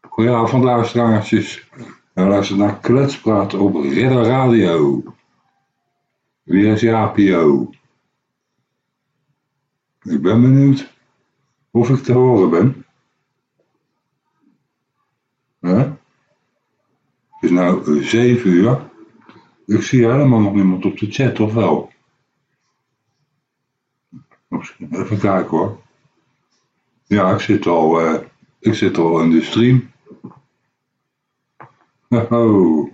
Goedenavond luisteraartjes. We luisteren naar Kletspraat op Ridder Radio. Wie is Jaapio? Ik ben benieuwd of ik te horen ben. Het is nou 7 uur. Ik zie helemaal nog niemand op de chat, of wel? Even kijken hoor. Ja, ik zit al, uh, ik zit al in de stream. Oh.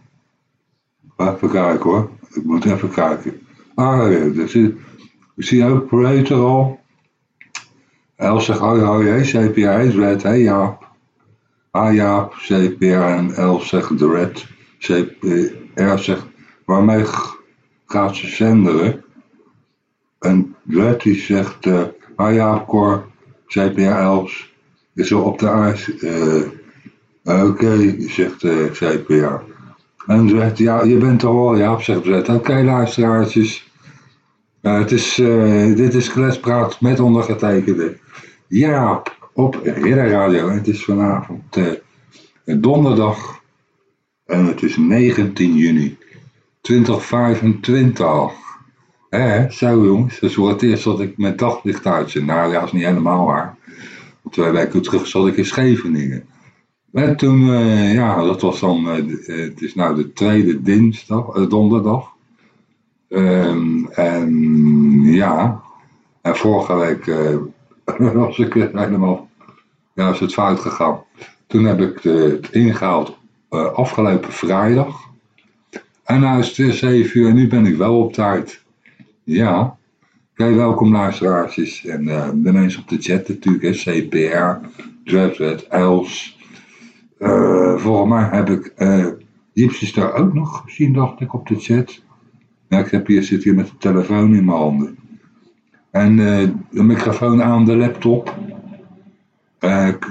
Even kijken hoor. Ik moet even kijken. Ah ja, dus, ik zie ook Prater al. Els zegt hoi hoi, CPR is red, hey Jaap. Ah Jaap, CPR en Els zegt de red. CPR zegt, waarmee gaat ze zenderen? En red die zegt, uh, ah Jaap Cor, CPR Els, is op de ijs. Uh, Oké, okay, zegt uh, CPR. En zegt, ja, je bent er al, ja, zegt Zet. Oké, okay, luisteraartjes. Het is, uh, dit is Klespraat met ondergetekende Jaap op Ridder Radio. Het is vanavond donderdag en het is 19 juni 2025. Hé, zo jongens, dat is voor het eerst dat ik met daglicht uitzend. Nou ja, is niet helemaal waar. Twee weken terug zat ik in Scheveningen. En toen, uh, ja, dat was dan, uh, het is nou de tweede dinsdag, donderdag. Um, en ja, en vorige week was ik helemaal, ja, is het fout gegaan. Toen heb ik het ingehaald afgelopen vrijdag. En nu is het weer 7 uur en nu ben ik wel op tijd. Ja, Oké, welkom luisteraars. En de mensen op de chat natuurlijk, hè, CPR, Drapswet, Els... Uh, volgens mij heb ik uh, Gypsies daar ook nog gezien, dacht ik, op de chat. Ik heb hier, zit hier met de telefoon in mijn handen. En uh, de microfoon aan de laptop.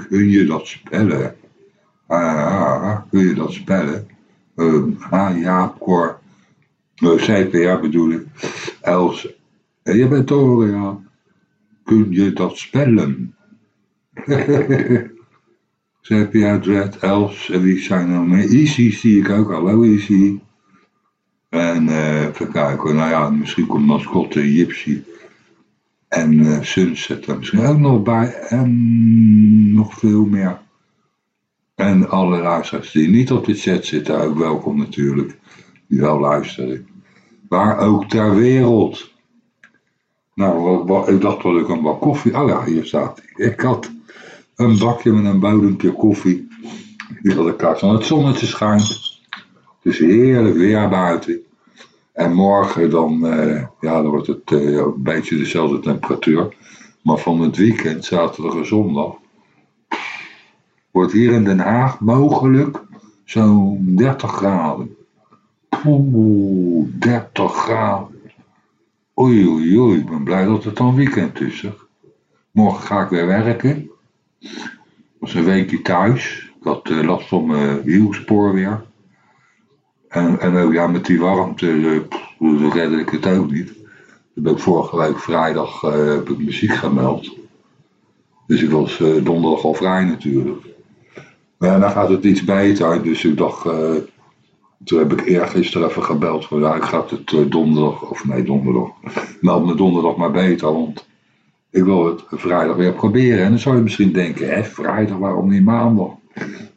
kun je dat spellen? Ah, kun je dat spellen? ah, ja, Cor. CPA bedoel ik. Els. Je ja. Kun je dat spellen? Sepia, Dread, Els, en wie zijn er nog meer? Easy zie ik ook, hallo Easy. En uh, nou ja, misschien komt mascotte Gypsy. En uh, Sunset er misschien ook nog bij. En nog veel meer. En alle luisteraars die niet op de chat zitten, ook welkom natuurlijk. Die wel luisteren. Waar ook ter wereld. Nou, ik dacht wel ik een bak koffie. Oh ja, hier staat. Ik had een bakje met een bodempje koffie. Die had ik kast van het zonnetje schijnt. Het is heerlijk weer buiten. En morgen dan, uh, ja, dan wordt het uh, een beetje dezelfde temperatuur. Maar van het weekend, zaterdag en zondag, wordt hier in Den Haag mogelijk zo'n 30 graden. Oeh, 30 graden. Oei, oei, oei, ik ben blij dat het dan weekend is. Morgen ga ik weer werken. Was een weekje thuis. Ik had uh, last van mijn wielspoor weer. En, en ook ja, met die warmte uh, redde ik het ook niet. Ik ben vorige week vrijdag uh, heb ik muziek gemeld. Dus ik was donderdag al vrij natuurlijk. Maar ja, dan gaat het iets beter. Dus ik dacht, toen heb ik eergisteren even gebeld. Van ja, ik ga het donderdag, of nee donderdag. Meld me donderdag maar beter. Want ik wil het vrijdag weer proberen. En dan zou je misschien denken, hè, vrijdag, waarom niet maandag?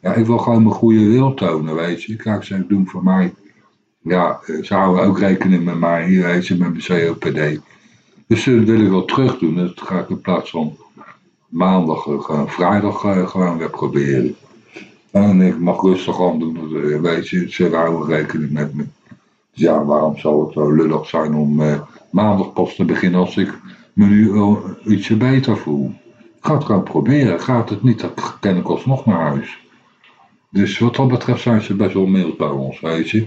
Ja, ik wil gewoon mijn goede wil tonen, weet je. Kijk, ze doen voor mij, ja, ze houden ook rekening met mij, hier weet je, met mijn COPD. Dus dat wil ik wel terug doen. Dat ga ik in plaats van maandag, eh, gewoon vrijdag gewoon weer proberen. En ik mag rustig aan doen, eh, weet je, ze houden rekening met me. Dus ja, waarom zou het zo lullig zijn om uh, maandag pas te beginnen als ik me nu wel ietsje beter voel. Ik ga het gewoon proberen. Gaat het niet, dan ken ik alsnog naar huis. Dus wat dat betreft zijn ze best wel mild bij ons, weet je.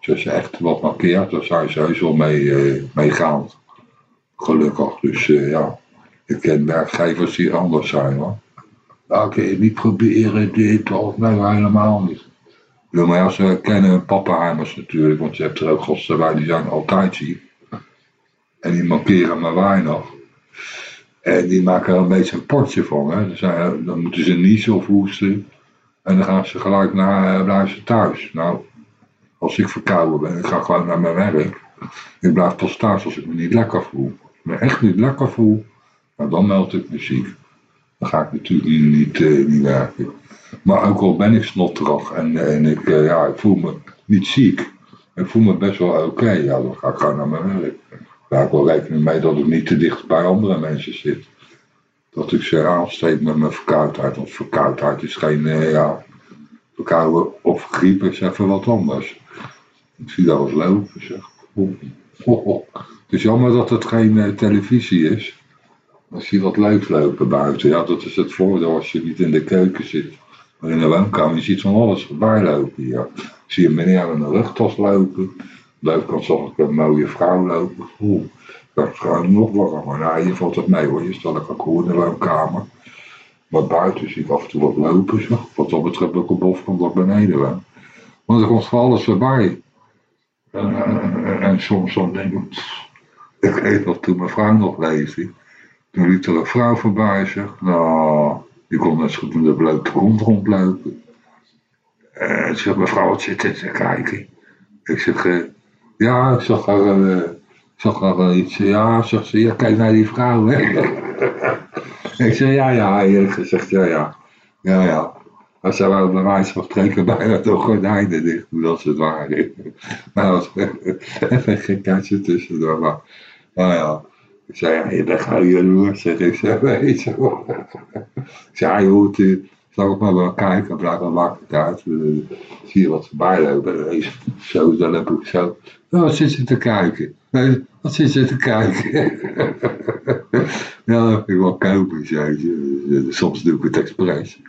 Dus als je echt wat markeert, dan zijn ze heus wel mee, uh, meegaand. Gelukkig. Dus uh, ja, ik ken werkgevers die anders zijn hoor. Je niet proberen dit of nee, helemaal niet. Ja, maar ze kennen pappenheimers natuurlijk, want je hebt er ook die zijn altijd ziek. En die markeren maar weinig. En die maken er een beetje een potje van. Hè. Dan moeten ze niezen of hoesten. En dan gaan ze gelijk naar, blijven ze thuis. Nou, als ik verkouden ben, ik ga gewoon naar mijn werk. Ik blijf pas thuis als ik me niet lekker voel. Als ik me echt niet lekker voel, nou, dan meld ik me ziek. Dan ga ik natuurlijk niet, uh, niet werken. Maar ook al ben ik snotterig en, en ik, uh, ja, ik voel me niet ziek. Ik voel me best wel oké. Ja, dan ga ik gewoon naar mijn werk. Daar ik wel rekening mee dat ik niet te dicht bij andere mensen zit. Dat ik ze aansteek met mijn verkoudheid. Want verkoudheid is geen, uh, ja, verkouden of griep is even wat anders. Ik zie dat als lopen, zeg. Oh, Het is jammer dat het geen televisie is. Als je wat leuks lopen buiten. Ja, dat is het voordeel als je niet in de keuken zit. Maar in de woonkamer, je ziet van alles voorbij lopen. Ja. Ik zie een meneer met een rugtas lopen. Buitenkant zag ik een mooie vrouw lopen. Oeh, dat is gewoon nog warmer. Nou, hier valt het mee hoor. Je staat lekker cool in de woonkamer. Maar buiten zie ik af en toe wat lopen. Zeg. Wat dat betreft ook een bof komt dat beneden wel. Want er komt van alles voorbij. En, soms dan denk ik, ik weet nog toen mijn vrouw nog leefde. Toen liep er een vrouw voorbij, zeg. Nou, die kon net zo goed in de blote grond rondlopen. En ik zeg, mevrouw, wat zit er te kijken? Ik zeg, uh, ja, ik zag haar, uh, zag haar iets. Ja, zegt ze, ja, kijk naar die vrouw, hè. ik zeg, ja, ja, eerlijk gezegd, ja, ja. Ja, ja. Als zij wel bij wijze van bijna de gordijnen dicht doen als het ware. Maar dat was even een gekatje tussendoor. Maar, nou ja. Ik zei, ja, je bent gewoon jaloers, zeg ik. Zeg, weet je Ik zei, je hoort, uh, zal ik maar wel kijken, blijf wel makkelijk uit. Uh, zie je wat voorbij lopen. Zo, dan heb ik zo. Oh, wat zit ze te kijken? Nee, wat zit ze te kijken? ja, dat vind ik wel komisch, weet je. Soms doe ik het expres.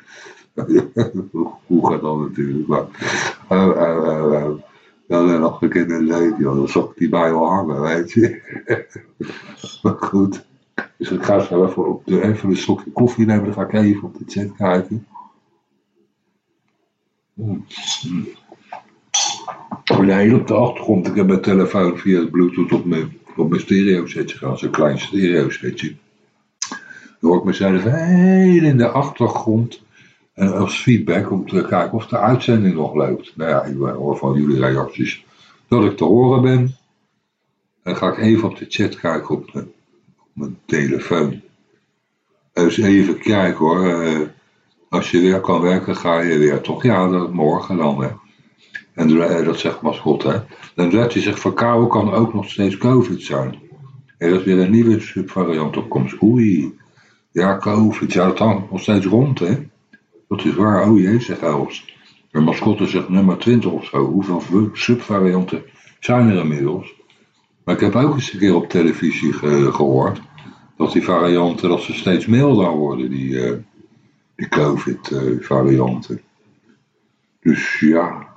Hoe gaat dat natuurlijk, maar... Uh, uh, uh, dan een keer in leven, joh. dan ik die bij wel hangen, weet je. maar goed. Dus ik ga zo even, op de, even een slokje koffie nemen, dan ga ik even op de chat kijken. Hmm. Nee, op de achtergrond, ik heb mijn telefoon via het bluetooth op mijn, op mijn stereo setje gaan, zo'n klein stereo setje. Dan hoor ik mezelf heel in de achtergrond en als feedback om te kijken of de uitzending nog loopt. Nou ja, ik hoor van jullie reacties dat ik te horen ben. Dan ga ik even op de chat kijken op, mijn telefoon. Dus even kijken hoor. Uh, als je weer kan werken, ga je weer toch? Ja, dat morgen dan. Hè. En uh, dat zegt Mascot, hè. Dan zegt hij zich, verkouden kan ook nog steeds COVID zijn. Er is weer een nieuwe subvariant op komst. Oei. Ja, COVID. Ja, dat hangt nog steeds rond, hè. Dat is waar, oh jee, zegt Elst. De mascotte zegt nummer 20 of zo. Hoeveel subvarianten zijn er inmiddels? Maar ik heb ook eens een keer op televisie gehoord dat die varianten dat ze steeds milder worden, die, uh, die COVID-varianten. dus ja,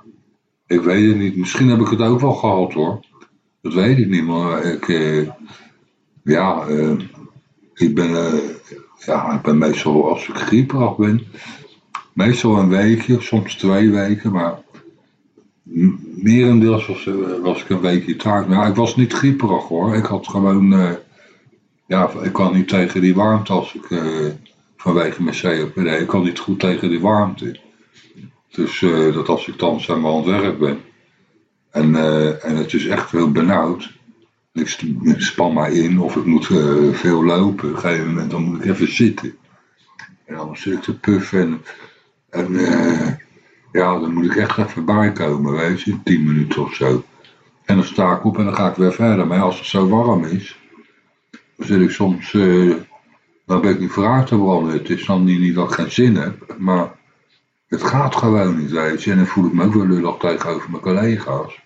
ik weet het niet. Misschien heb ik het ook wel gehad hoor. Dat weet ik niet, maar ik, uh, ja, uh, ik ben, ja, ik ben meestal als ik grieperig ben, Meestal een weekje, soms twee weken, maar merendeels was, eh, was ik een weekje thuis. Maar ik was niet grieperig hoor. Ik had gewoon, uh, ja, ik kan niet tegen die warmte als ik, uh, vanwege mijn COPD, ik kan niet goed tegen die warmte. Dus dat als ik dan zeg aan het werk ben en, en het is echt heel benauwd, ik span mij in of ik moet veel lopen, op een gegeven moment dan moet ik even zitten. En dan zit ik te puffen en en uh, ja, dan moet ik echt even bijkomen, weet je, tien minuten of zo. En dan sta ik op en dan ga ik weer verder. Maar als het zo warm is, dan zit ik soms, uh, dan ben ik niet vooruit te branden. Het is dan niet, niet dat ik geen zin heb, maar het gaat gewoon niet, weet je. En dan voel ik me ook wel lullig tegenover mijn collega's.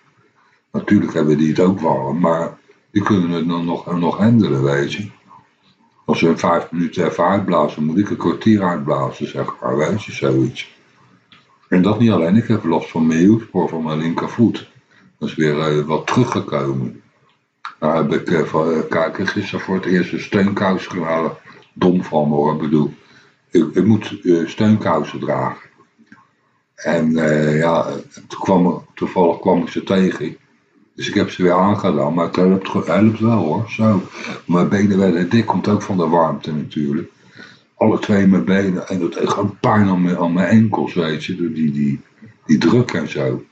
Natuurlijk hebben die het ook warm, maar die kunnen het dan nog, nog handelen, weet je. Als in vijf minuten even uitblazen, moet ik een kwartier uitblazen, zeg maar, weet je, zoiets. En dat niet alleen, ik heb last van mijn hielspoor van mijn linkervoet. Dat is weer uh, wat teruggekomen. Nou heb ik uh, van, uh, kijken, gisteren voor het eerst een steunkous gedaan. Dom van me hoor, bedoel. Ik, ik moet steunkousen dragen. En ja, kwam, toevallig kwam ik ze tegen. Dus ik heb ze weer aangedaan, maar het helpt, helpt wel hoor. Zo. Mijn benen werden dik, komt ook van de warmte natuurlijk. Alle twee mijn benen. En dat gewoon pijn aan mijn, aan mijn enkels, weet je. Door die, die, die druk en zo.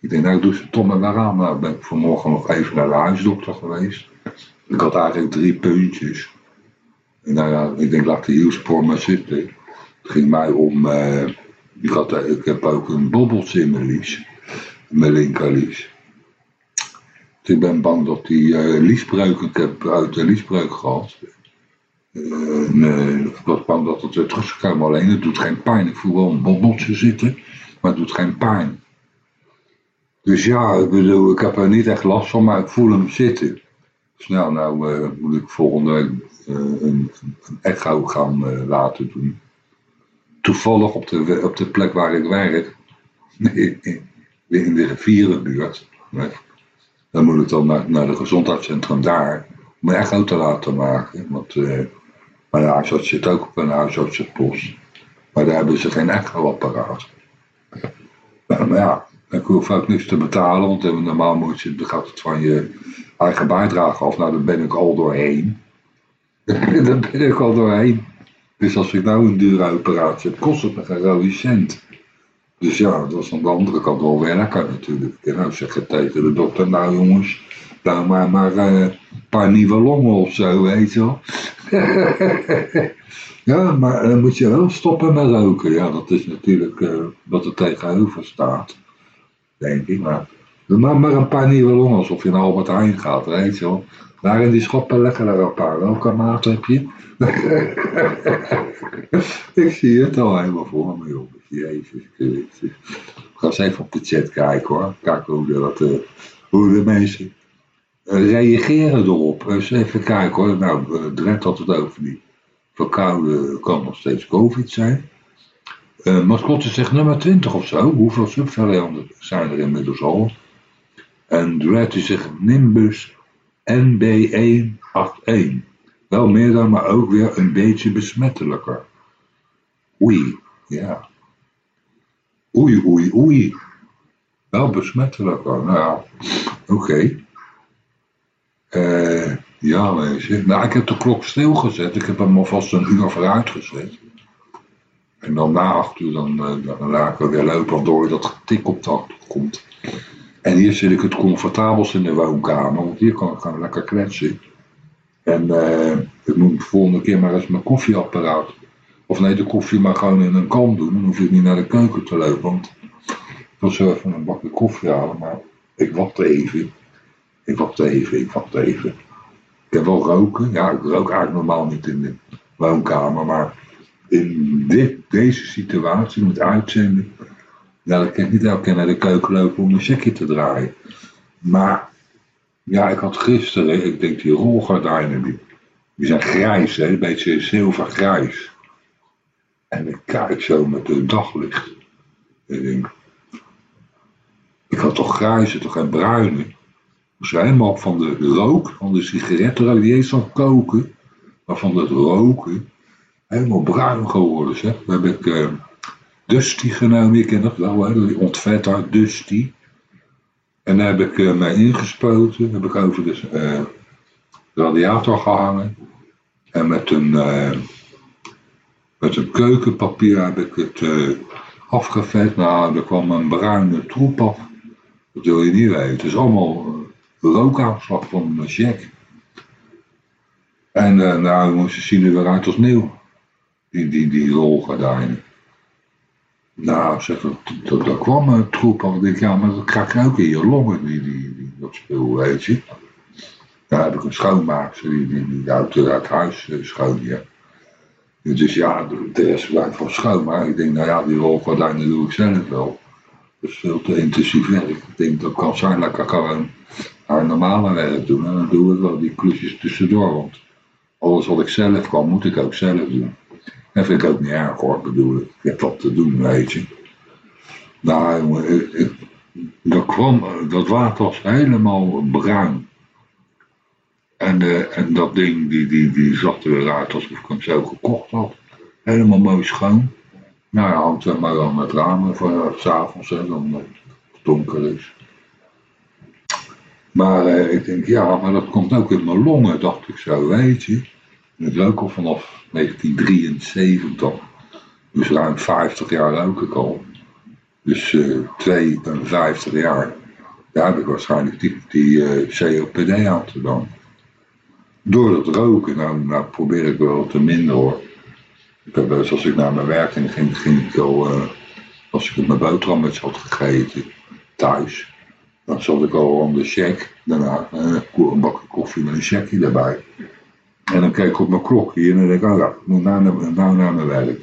Ik denk, nou, ik doe ze toch maar weer aan. Nou ben ik vanmorgen nog even naar de huisdokter geweest. Ik had eigenlijk drie puntjes. En nou ja, ik denk, laat de hielspoor maar zitten. Het ging mij om... Uh, ik, had, ik heb ook een bobbeltje in mijn lies. Mijn linkerlies. Ik ben bang dat die uh, ik heb uit de liesbreuk gehad. Uh, nee, ik was bang dat het weer terug zou komen. Alleen het doet geen pijn. Ik voel wel een zitten, maar het doet geen pijn. Dus ja, ik bedoel, ik heb er niet echt last van, maar ik voel hem zitten. Dus nou, uh, moet ik volgende week een, een, echo gaan laten doen. Toevallig op de, op de plek waar ik werk, in, in de rivierenbuurt. Dan moet ik dan naar, naar het gezondheidscentrum daar om een echo te laten maken. Want mijn huisarts zit ook op een huisartsenpost. Maar daar hebben ze geen echoapparaat. Maar ja, ik hoef ook niks te betalen, want normaal moet je, gaat het van je eigen bijdrage af. Nou, daar ben ik al doorheen. daar ben ik al doorheen. Dus als ik nou een dure operatie heb, kost het me geen rode cent. Dus ja, dat was aan de andere kant wel werken natuurlijk. En nou zeg je tegen de dokter, nou jongens, nou maar, maar uh, een paar nieuwe longen of zo, weet je wel. ja, maar dan moet je wel stoppen met roken. Ja, dat is natuurlijk uh, wat er tegenover staat denk ik. Maar doe maar, maar een paar nieuwe longen, alsof je naar Albert Heijn gaat, weet je wel. Daar in die schoppen leggen er een paar. Welke maat heb je? ik zie het al helemaal voor me, jongens. Jezus Christus. Ik ga eens even op de chat kijken hoor. Kijken hoe, de mensen uh, reageren erop. Even kijken hoor. Nou, uh, Dred had het over die verkouden kan nog steeds COVID zijn. Uh, mascotte zegt nummer 20 of zo. Hoeveel subvarianten zijn er inmiddels al? En Duetti zegt Nimbus NB181. Wel meer dan, maar ook weer een beetje besmettelijker. Oei, ja. Oei, oei, oei. Wel besmettelijker. Nou ja, oké. Okay. Uh, ja, weet je. Nou, ik heb de klok stilgezet. Ik heb hem alvast een uur vooruit gezet. En dan na acht uur, dan, uh, dan laten we weer lopen, door dat getik op de achtergrond. En hier zit ik het comfortabelst in de woonkamer, want hier kan ik gewoon lekker kletsen. En uh, ik moet de volgende keer maar eens mijn koffieapparaat, of nee, de koffie maar gewoon in een kan doen. Dan hoef ik niet naar de keuken te lopen, want ik wil zo even een bakje koffie halen, maar ik wacht even. Ik wacht even, ik wacht even. Ik heb wel roken, ja, ik rook eigenlijk normaal niet in de woonkamer, maar in dit, deze situatie met uitzenden, nou, dan kan ik niet elke keer naar de keuken lopen om een checkje te draaien. Maar ja, ik had gisteren, ik denk die rolgordijnen, die, die zijn grijs, hè, een beetje zilvergrijs. En ik kijk zo met de daglicht. Ik denk, ik had toch grijze, toch geen bruine. Dus helemaal van de rook, van de sigaretten, die eens al koken, maar van het roken helemaal bruin geworden. Zeg. Dan heb ik uh, Dusty genomen, je kent dat wel, hè? die Dusty. En daar heb ik uh, mij ingespoten, heb ik over de uh, radiator gehangen. En met een, met een keukenpapier heb ik het afgevet. Nou, er kwam een bruine troep af. Dat wil je niet weten. Het is allemaal rookaanslag van mijn jack. En nou, ze zien er weer uit als nieuw die, die, die rolgordijnen. Nou, zeg, dat, kwam een troep al. Ik denk, ja, maar dat krijg je ook in je longen, die, die, dat spul, weet je. Daar heb ik een schoonmaakster die, die, die uit, huis schoon, ja. Dus ja, de rest blijft van schoon. Maar ik denk, nou ja, die rolgordijnen doe ik zelf wel. Dat is veel te intensief werk. Ik denk, dat kan zijn dat ik gewoon haar normale werk doen. En dan doe ik wel die klusjes tussendoor. Want alles wat ik zelf kan, moet ik ook zelf doen. Dat vind ik ook niet erg hoor. Ik bedoel, ik heb wat te doen, weet je. Nou, jongen, dat, kwam, dat water was helemaal bruin. En, uh, en dat ding, die, die, die zag er weer uit alsof ik hem zo gekocht had. Helemaal mooi schoon. Nou ja, hangt er maar wel met ramen voor uh, s'avonds, dan het donker is. Maar eh, ik denk, ja, maar dat komt ook in mijn longen, dacht ik zo, weet je. En ik al vanaf 1973. Dus ruim 50 jaar rook ik al. Dus uh, 52 jaar. Daar heb ik waarschijnlijk die, die COPD aan te dan. Door dat roken, nou, nou probeer ik wel te minder hoor. Ik heb eens als ik naar mijn werk ging, ging, ik al, uh, als ik mijn boterhammetjes had gegeten, thuis. Dan zat ik al aan de check, daarna uh, een bakje koffie met een checkje erbij. En dan keek ik op mijn klokje en dan denk ik, oh ja, moet nou, nou naar mijn werk.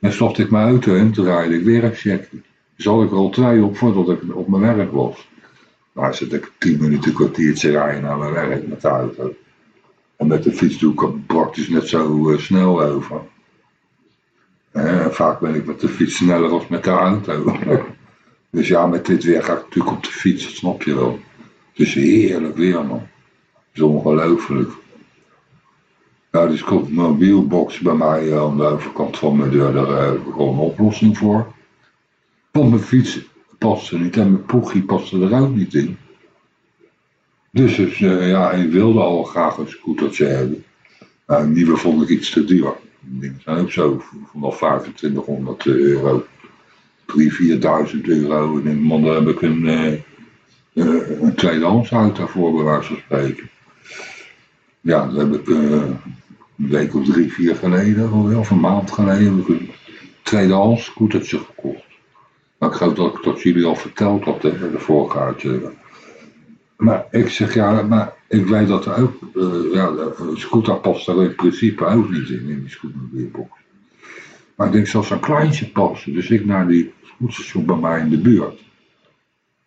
En stopte ik mijn auto in, toen draaide ik weer een checkje. Had ik er al twee op voordat ik op mijn werk was. Nou zit ik tien minuten, kwartiertje rijden naar mijn werk met de. En met de fiets doe ik het praktisch net zo uh, snel over. Vaak ben ik met de fiets sneller als met de auto. dus ja, met dit weer ga ik natuurlijk op de fiets, dat snap je wel. Het is heerlijk weer, man. Het is ongelooflijk. Nou, dus komt een mobielbox bij mij uh, aan de overkant van mijn deur. Daar heb ik een oplossing voor. Want mijn fiets paste niet en mijn poegie paste er ook niet in. Dus, uh, ja, ik wilde al graag een scootertje hebben. Nou, een vond ik iets te duur. Dingen zijn ook zo vanaf 2500 euro. 3.000, 4.000 euro. En in heb ik een, uh, een tweedehands auto voor, bij van spreken. Ja, dat heb ik een week of drie, vier geleden, of een maand geleden, heb ik een tweedehands scootertje gekocht. Maar ik geloof dat ik dat jullie al verteld had, de voorkaartje. Maar ik zeg ja, maar ik weet dat er ook, uh, ja, de scooter past er in principe ook niet in, in die scooterbox. Maar ik denk, zelfs een kleintje passen. Dus ik naar die scooterstation bij mij in de buurt.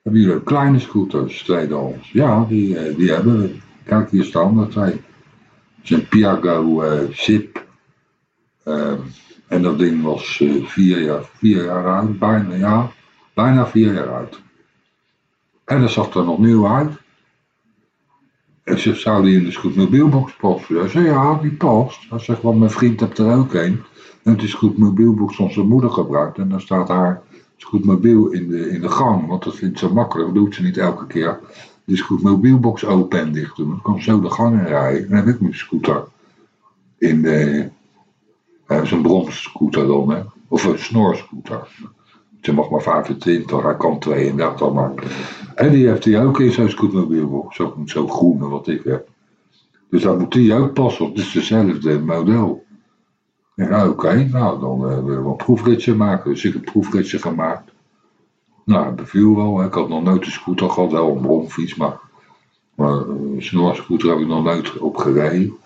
Hebben jullie kleine scooters, tweedehands? Ja, die, die hebben we. Kijk, hier staan er twee. Het is een Piago uh, Zip. Uh, en dat ding was vier, jaar, vier jaar oud, bijna, ja, bijna vier jaar oud. En dat zag er nog nieuw uit. En ze zou die in de scootmobielbox passen? Hij zei, ja, die past. Hij zegt, want mijn vriend heeft er ook een. En het is scootmobielbox van zijn moeder gebruikt. En dan staat haar scootmobiel in de, in de gang. Want dat vindt ze makkelijk. Dat doet ze niet elke keer. De scootmobielbox open en dicht doen. Dan kan zo de gang in rijden. Dan heb ik mijn scooter in de... Uh, zo'n bromscooter dan, hè. Of een snorscooter. Ze mag maar 25, hij kan 32 maar. En die heeft hij ook in zijn scootmobielbox. Zo, zo groene wat ik heb. Dus daar moet hij ook passen. Het is dezelfde model. Ja, oké. Okay, nou, dan uh, we een proefritje maken. Dus ik heb een proefritje gemaakt. Nou, het beviel wel. Ik had nog nooit een scooter gehad. Wel een bromfiets, maar... Maar een snorscooter heb ik nog nooit op gereden.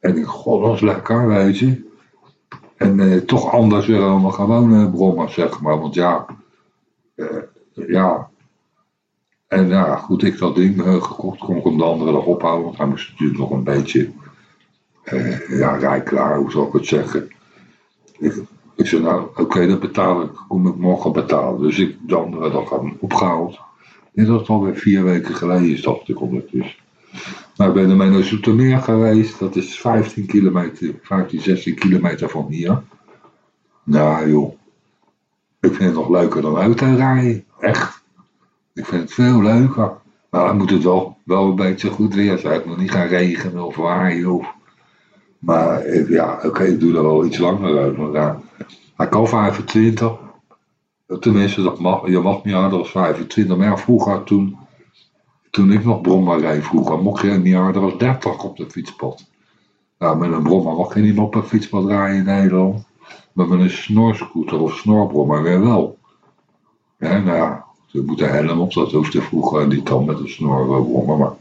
En ik god, dat is lekker, weet je. En eh, toch anders weer dan een gewone brommer, zeg maar. Want ja, eh, ja. En ja, goed, ik dat ding gekocht, kon ik hem de andere dag ophouden. Want hij moest natuurlijk nog een beetje, ja, rijklaar, hoe zal ik het zeggen. Ik, zei, nou, oké, dat betaal ik, kom ik morgen betalen. Dus ik de andere dag heb hem opgehaald. En dat alweer vier weken geleden is, dacht ik ondertussen. Nou, ik ben ermee naar Zoetermeer geweest. Dat is 15 kilometer, 15, 16 kilometer van hier. Nou joh, ik vind het nog leuker dan autorijden. Echt. Ik vind het veel leuker. Maar dan moet het wel, wel een beetje goed weer zijn. Het moet niet gaan regenen of waaien. Of... Maar ja, oké, ik doe er wel iets langer over. Maar hij kan 25. Tenminste, je mag niet harder dan 25. Maar vroeger toen toen ik nog brommer reed vroeger, mocht je niet harder dan 30 op de fietspad. Nou, met een brommer mag je niet meer op een fietspad rijden in Nederland. Maar met een snorscooter of snorbrommer weer wel. Ja, nou ja, je moet een helm op, dat hoefde vroeger niet dan met een snorbrommer. Maar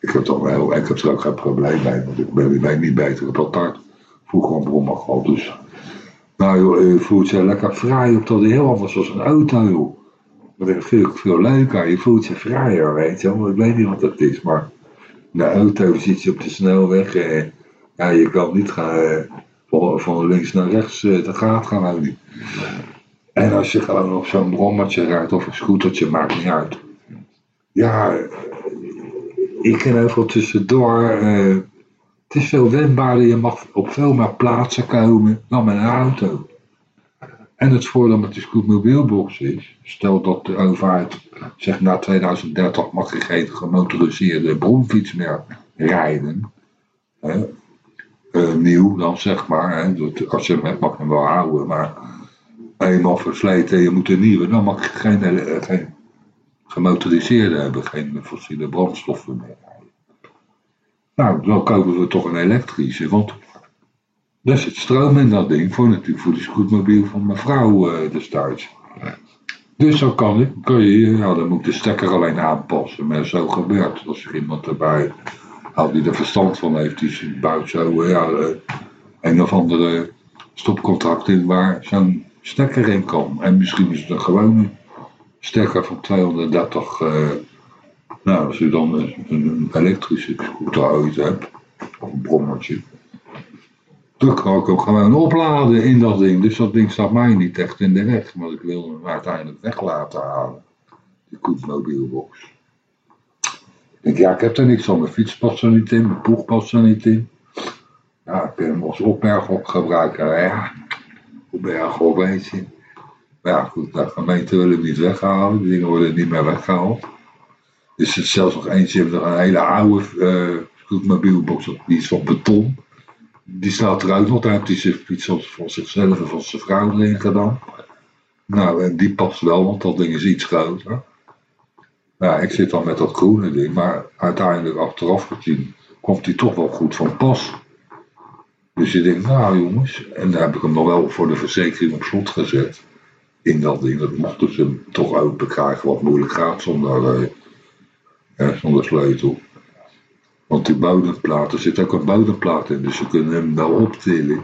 ik heb, toch wel, ik er ook geen probleem mee, want ik ben, ben niet beter. Ik heb altijd vroeger een brommer gehad, dus... Nou joh, je voelt je lekker vrij op dat heel anders als een auto joh. Dat is veel, veel leuker. Je voelt je vrijer, weet je wel. Ik weet niet wat dat is, maar de auto zit je op de snelweg. Eh, ja, je kan niet gaan eh, van, links naar rechts. Eh, dat gaat gewoon niet. En als je gewoon op zo'n brommertje rijdt of een scootertje, maakt niet uit. Ja, ik ken even tussendoor. Uh, het is veel wendbaarder. Je mag op veel meer plaatsen komen dan met een auto. En het voordeel met de scootmobielbox is, stel dat de overheid zegt na 2030 mag je geen gemotoriseerde bromfiets meer rijden. Hè, uh, nieuw dan zeg maar. Hè, als je hem mag hem wel houden, maar eenmaal versleten en je moet een nieuwe, dan mag je geen, eh, geen gemotoriseerde hebben, geen fossiele brandstoffen meer rijden. Nou, dan kopen we toch een elektrische, want er zit stroom in dat ding, voor natuurlijk voor die scootmobiel van mijn vrouw uh, destijds. Dus zo kan, ik, kan je, ja, dan moet de stekker alleen aanpassen. Maar zo gebeurt, als er iemand erbij had die er verstand van heeft, die bouwt zo ja, uh, een of andere stopcontract in waar zo'n stekker in kan. En misschien is het een gewone stekker van 230. Uh, nou, als je dan een, een elektrische scooter ooit hebt, of een brommertje, dan kan ik hem gewoon opladen in dat ding. Dus dat ding staat mij niet echt in de weg, maar ik wil hem uiteindelijk weg laten halen. Die koetmobielbox. Ik denk, ja, ik heb er niks van. Mijn fiets past er niet in, mijn poeg past er niet in. Ja, ik kan hem als opberg gebruiken. Ja, opberg weet je. Maar ja, goed, de gemeente wil hem niet weghalen. Die dingen worden niet meer weggehaald. Dus er zelfs nog eentje, een hele oude uh, die is van beton. Die staat eruit, want daar heeft hij zijn fiets van zichzelf en van zijn vrouw erin gedaan. Nou, en die past wel, want dat ding is iets groter. Ja, ik zit dan met dat groene ding, maar uiteindelijk achteraf gezien komt hij toch wel goed van pas. Dus je denkt, nou jongens, en dan heb ik hem nog wel voor de verzekering op slot gezet. In dat ding, dat mochten ze hem toch open krijgen, wat moeilijk gaat zonder, uh, zonder sleutel. Want die bodemplaat, er zit ook een bodemplaat in, dus ze kunnen hem wel optillen.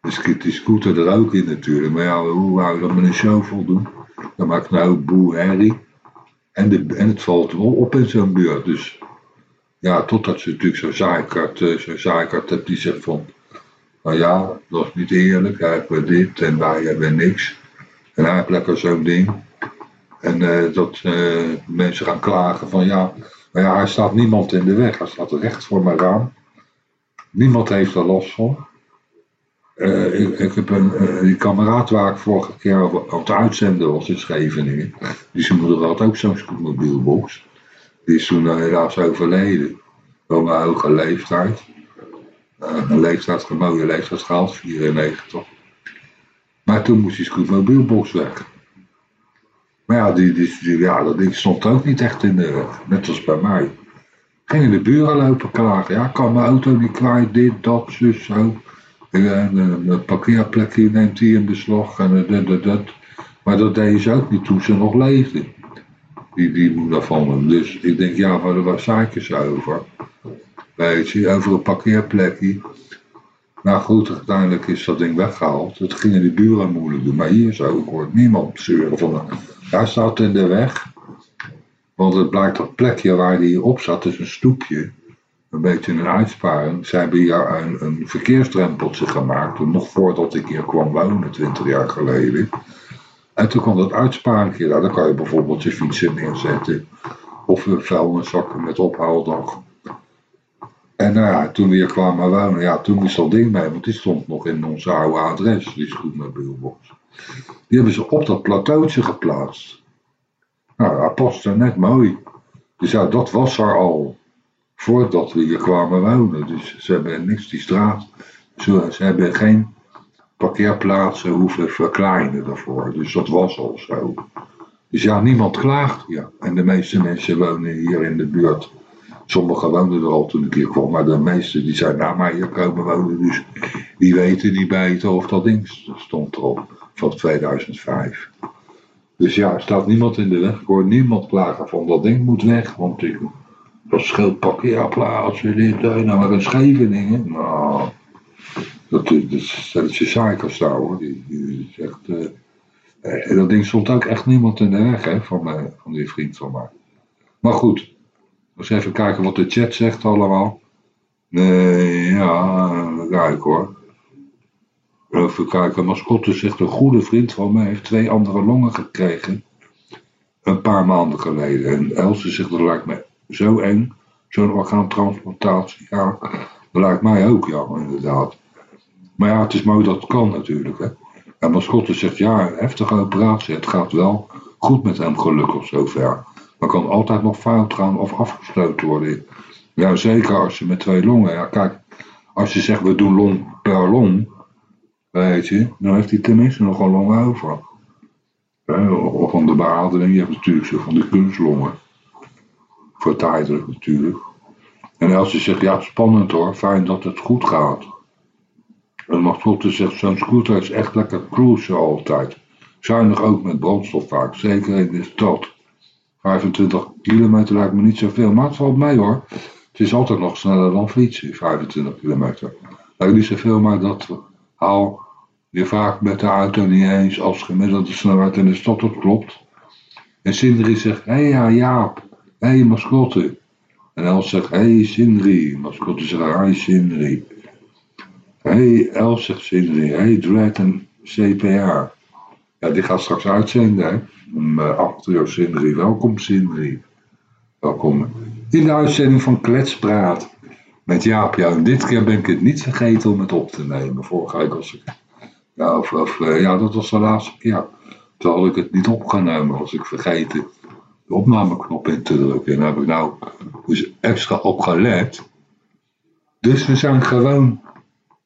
Dus die scooter er ook in natuurlijk. Maar ja, hoe wou je dat met een shovel doen? Dan maakt nou boe herrie. En, de, en het valt wel op in zo'n buurt. Dus ja, totdat ze natuurlijk zo'n zaaikart, eh, zo'n zaaikart hebt die zegt van... Nou ja, dat is niet eerlijk, hij heeft dit en wij hebben niks. En hij heeft lekker zo'n ding. En uh, dat uh, mensen gaan klagen van ja, maar ja, hij staat niemand in de weg. Hij staat recht voor mijn raam. Niemand heeft er last van. Uh, ik, heb een uh, die kameraad waar ik vorige keer op het uitzenden was in Scheveningen. Die zijn moeder had ook zo'n scootmobielbox. Die is toen helaas overleden. Wel een hoge leeftijd. Uh, een leeftijd, een mooie leeftijd gehaald, 94. Maar toen moest die scootmobielbox weg. Maar ja, die, die, ja, dat ding stond ook niet echt in de weg. Net als bij mij. Gingen de buren lopen klagen. Ja, kan mijn auto niet kwijt, dit, dat, zus, zo. En een parkeerplekje neemt hij in beslag en dat, dat, dat. Maar dat deden ze ook niet toen ze nog leefden. Die, die moeder van hem. Dus ik denk, ja, maar er was zaakjes over. Weet je, over een parkeerplekje. Nou goed, uiteindelijk is dat ding weggehaald. Dat gingen de buren moeilijk doen. Maar hier zo, ik niemand zeuren van... Hij staat in de weg. Want het blijkt dat plekje waar hij op zat, is een stoepje een beetje een uitsparing. Ze hebben hier een, een verkeersdrempeltje gemaakt, nog voordat ik hier kwam wonen, 20 jaar geleden. En toen kwam dat uitsparingje daar, dan kan je bijvoorbeeld je fietsen neerzetten. Of een vuilniszakken met ophaaldag. En nou ja, toen we hier kwamen wonen, ja, toen is dat ding mee, want die stond nog in ons oude adres, die scootmobielbox. Die hebben ze op dat plateautje geplaatst. Nou, dat paste net mooi. Dus ja, dat was er al voordat we hier kwamen wonen. Dus ze hebben niks die straat. Ze, hebben geen parkeerplaatsen hoeven verkleinen daarvoor. Dus dat was al zo. Dus ja, niemand klaagt. Ja. En de meeste mensen wonen hier in de buurt. Sommigen woonden er al toen ik hier kwam, maar de meeste die zijn na mij hier komen wonen. Dus die weten niet beter of dat ding stond erop van 2005. Dus ja, er staat niemand in de weg. Ik hoor niemand klagen van dat ding moet weg, want ik dat scheelt parkeerplaatsen, dit, nou maar een Scheveningen. Nou, dat, dat, dat is je zaakers daar hoor. Die, die echt, uh, en dat ding stond ook echt niemand in de weg hè, van, mij, van die vriend van mij. Maar goed, eens even kijken wat de chat zegt allemaal. Nee, ja, kijk hoor. Even kijken, Mascotte zegt een goede vriend van mij heeft twee andere longen gekregen. Een paar maanden geleden. En Else zegt dat lijkt me zo eng, zo'n orgaantransplantatie. Ja, dat lijkt mij ook, ja, inderdaad. Maar ja, het is mooi dat het kan natuurlijk. Hè. En mascotte zegt, ja, heftige operatie, het gaat wel goed met hem gelukkig zover. Maar kan altijd nog fout gaan of afgesloten worden. Ja, zeker als je met twee longen, ja kijk, als je zegt we doen long per long, weet je, dan heeft hij tenminste nog een long over. Of van de beadeling, je hebt natuurlijk zo van de kunstlongen. Voor tijdelijk natuurlijk. En als je zegt, ja spannend hoor, fijn dat het goed gaat. En Mascotte zegt, zo'n scooter is echt lekker cruisen altijd. Zuinig ook met brandstof vaak, zeker in de stad. 25 kilometer lijkt me niet zoveel, maar het valt mee hoor. Het is altijd nog sneller dan fietsen, 25 kilometer. Lijkt niet zoveel, maar dat haal je vaak met de auto niet eens als gemiddelde snelheid in de stad klopt. En Sindri zegt, hé hey, ja Jaap, hé hey, mascotte. En Els zegt, hé hey, Sindri. Mascotte zegt, hé Sindri. Hé hey, Els zegt Sindri, hé hey, Dread en CPR. Ja, die gaat straks uitzenden, hè. Om uh, acht uur Sindri. Welkom Sindri. Welkom in de uitzending van Kletspraat met Jaap. Ja, en dit keer ben ik het niet vergeten om het op te nemen. Vorige week was ik... Ja, of, of, uh, ja dat was de laatste keer. Toen had ik het niet opgenomen. Was ik vergeten de opnameknop in te drukken. En daar heb ik nou dus extra op gelet. Dus we zijn gewoon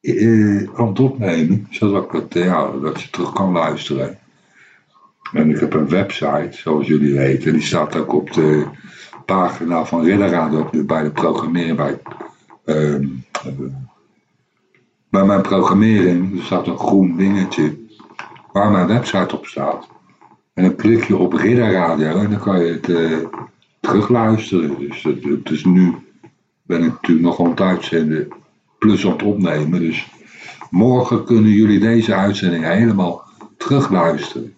uh, aan het opnemen. Zodat ik het, ja, dat je terug kan luisteren. En ik heb een website, zoals jullie weten. Die staat ook op de pagina van Ridderraad bij de programmering. Bij, uh, bij mijn programmering er staat een groen dingetje waar mijn website op staat. En dan klik je op Ridderradio en dan kan je het uh, terugluisteren. Dus, dus nu ben ik natuurlijk nog aan het uitzenden plus aan het opnemen. Dus morgen kunnen jullie deze uitzending helemaal terugluisteren.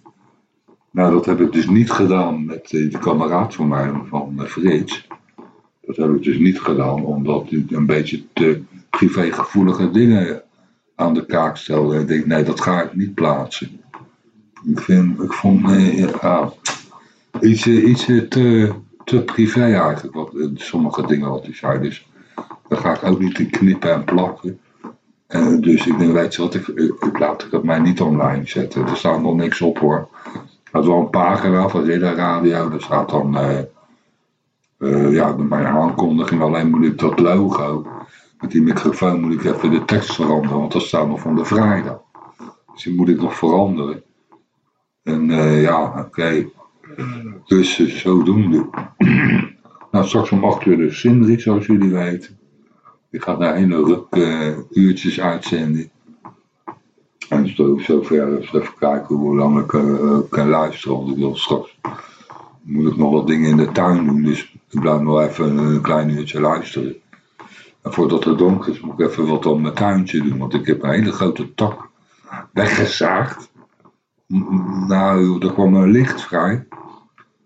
Nou, dat heb ik dus niet gedaan met de kameraad van mij, van Frits. Dat heb ik dus niet gedaan, omdat hij een beetje te privégevoelige dingen aan de kaak stelde. En ik denk, nee, dat ga ik niet plaatsen. Ik, vind, ik vond nee, ja, iets, iets te, te privé eigenlijk, wat, sommige dingen wat hij zei. Dus daar ga ik ook niet in knippen en plakken. En dus ik denk, weet je wat, ik, ik, ik laat het mij niet online zetten. Er staat nog niks op hoor. Dat is wel een pagina van Ridder Radio. Daar staat dan ja, mijn aankondiging. Alleen moet ik dat logo. Met die microfoon moet ik even de tekst veranderen. Want dat staat nog van de vrijdag. Dus die moet ik nog veranderen. En uh, ja, oké. Okay. Dus zodoende. nou, straks om 8 uur de Sindri, zoals jullie weten. Ik ga daar hele ruk uurtjes uitzenden. En zo, zover even kijken hoe lang ik kan luisteren. Want ik wil straks moet ik nog wat dingen in de tuin doen. Dus ik blijf nog even een klein uurtje luisteren. En voordat het donker is, moet ik even wat op mijn tuintje doen. Want ik heb een hele grote tak weggezaagd. Nou, er kwam een licht vrij.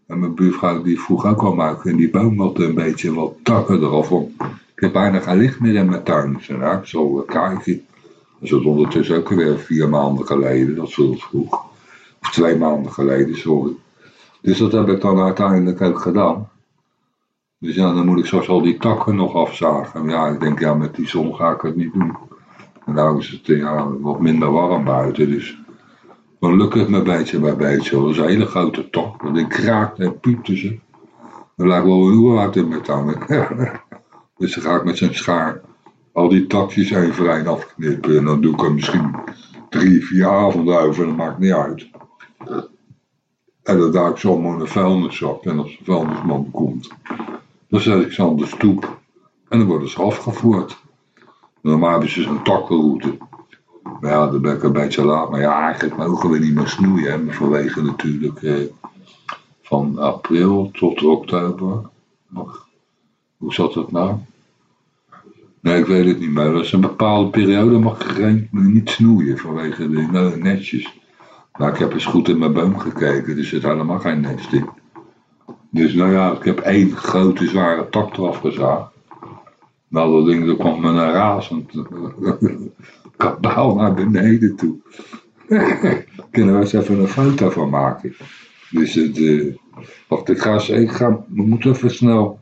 En mijn buurvrouw die vroeg ook al maken. En die boom had een beetje wat takken eraf. Want ik heb bijna geen licht meer in mijn tuin. Dus nou, ik zal kijken. Dat is ondertussen ook weer vier maanden geleden, dat is veel vroeg. Of twee maanden geleden, sorry. Dus dat heb ik dan uiteindelijk ook gedaan. Dus ja, dan moet ik zoals al die takken nog afzagen. Ja, ik denk, ja, met die zon ga ik het niet doen. En nou is het ja, wat minder warm buiten, dus dan lukt het me beetje bij beetje. Dat is een hele grote tak, want ik kraakt en piepte ze. Er lijkt wel een uit in mijn tuin. dus dan ga ik met zijn schaar al die takjes even vrij afknippen. En dan doe ik er misschien drie, vier avonden over. Dat maakt niet uit. En dan duik ik zo allemaal een vuilniszak. En als de vuilnisman komt, dan zet ik ze aan de stoep. En dan worden ze afgevoerd. Normaal hebben ze een takkenroute. Maar ja, dan ben ik een beetje laat. Maar ja, eigenlijk mogen we niet meer snoeien. vanwege natuurlijk eh, van april tot oktober. Hoe zat het nou? Nee, ik weet het niet meer. Dat is een bepaalde periode mag je geen, niet snoeien vanwege de netjes. Maar ik heb eens goed in mijn boom gekeken, er zit helemaal geen nest in. Dus nou ja, ik heb één grote zware tak eraf gezaagd. Nou, dat ding, er kwam me een razend kabaal naar beneden toe. Kunnen we eens even een foto van maken. Dus het, uh, wacht, ik ga ik ga, we moeten even snel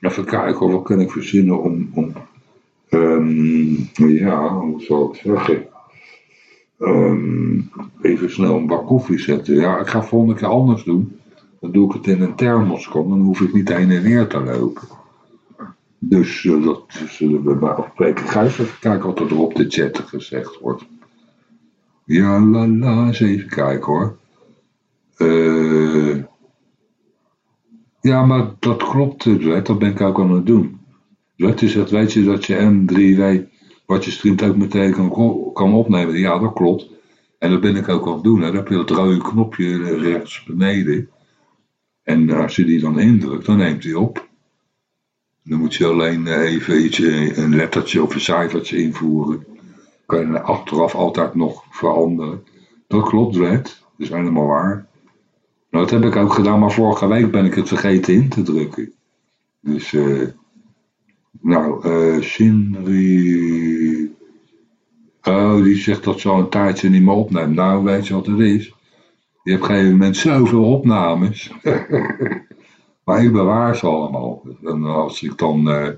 even kijken wat kan ik verzinnen om, om Um, ja, hoe zal ik zeggen? Ehm, even snel een bak koffie zetten. Ja, ik ga volgende keer anders doen. Dan doe ik het in een thermoskan. Dan hoef ik niet heen en weer te lopen. Dus uh, dat zullen we maar afspreken. Ga even kijken wat er op de chat gezegd wordt. Ja, la la, eens even kijken hoor. Uh, ja, maar dat klopt, Dred. Dat ben ik ook aan het doen. Dred is het, weet je, dat je M3W, wat je streamt ook meteen kan, kan opnemen. Ja, dat klopt. En dat ben ik ook aan het doen. Hè. Dan heb je dat rode knopje rechts beneden. En als je die dan indrukt, dan neemt hij op. Dan moet je alleen even iets, een lettertje of een cijfertje invoeren. Kan je achteraf altijd nog veranderen. Dat klopt, Red. Dat is helemaal waar. Nou, dat heb ik ook gedaan, maar vorige week ben ik het vergeten in te drukken. Dus, eh. nou, eh, Shinri. Oh, die zegt dat ze al een tijdje niet meer opneemt. Nou, weet je wat het is? Je hebt op een gegeven moment zoveel opnames. maar ik bewaar ze allemaal. En als ik dan uh,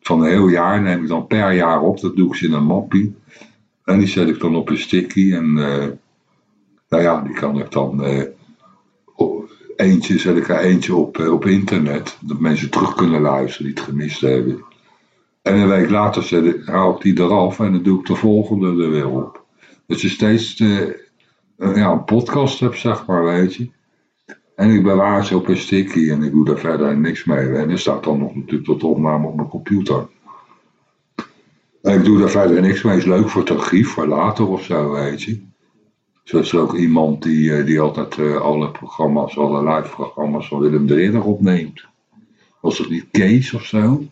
van een heel jaar neem ik dan per jaar op. Dat doe ik ze in een mappie. En die zet ik dan op een sticky. En uh, nou ja, die kan ik dan... Uh, eentje zet ik er eentje op, op internet. Dat mensen terug kunnen luisteren die het gemist hebben. En een week later zet ik, haal ik die eraf en dan doe ik de volgende er weer op. Dat je steeds ja, een podcast heb, zeg maar, weet je. En ik bewaar ze op een sticky en ik doe daar verder niks mee. En er staat dan nog natuurlijk tot opname op mijn computer. En ik doe daar verder niks mee. Is leuk voor het archief, voor later of zo, weet je. Zo is er ook iemand die, eh, die altijd uh, alle programma's, alle live programma's van Willem de Ridder opneemt. Was het niet Kees of zo?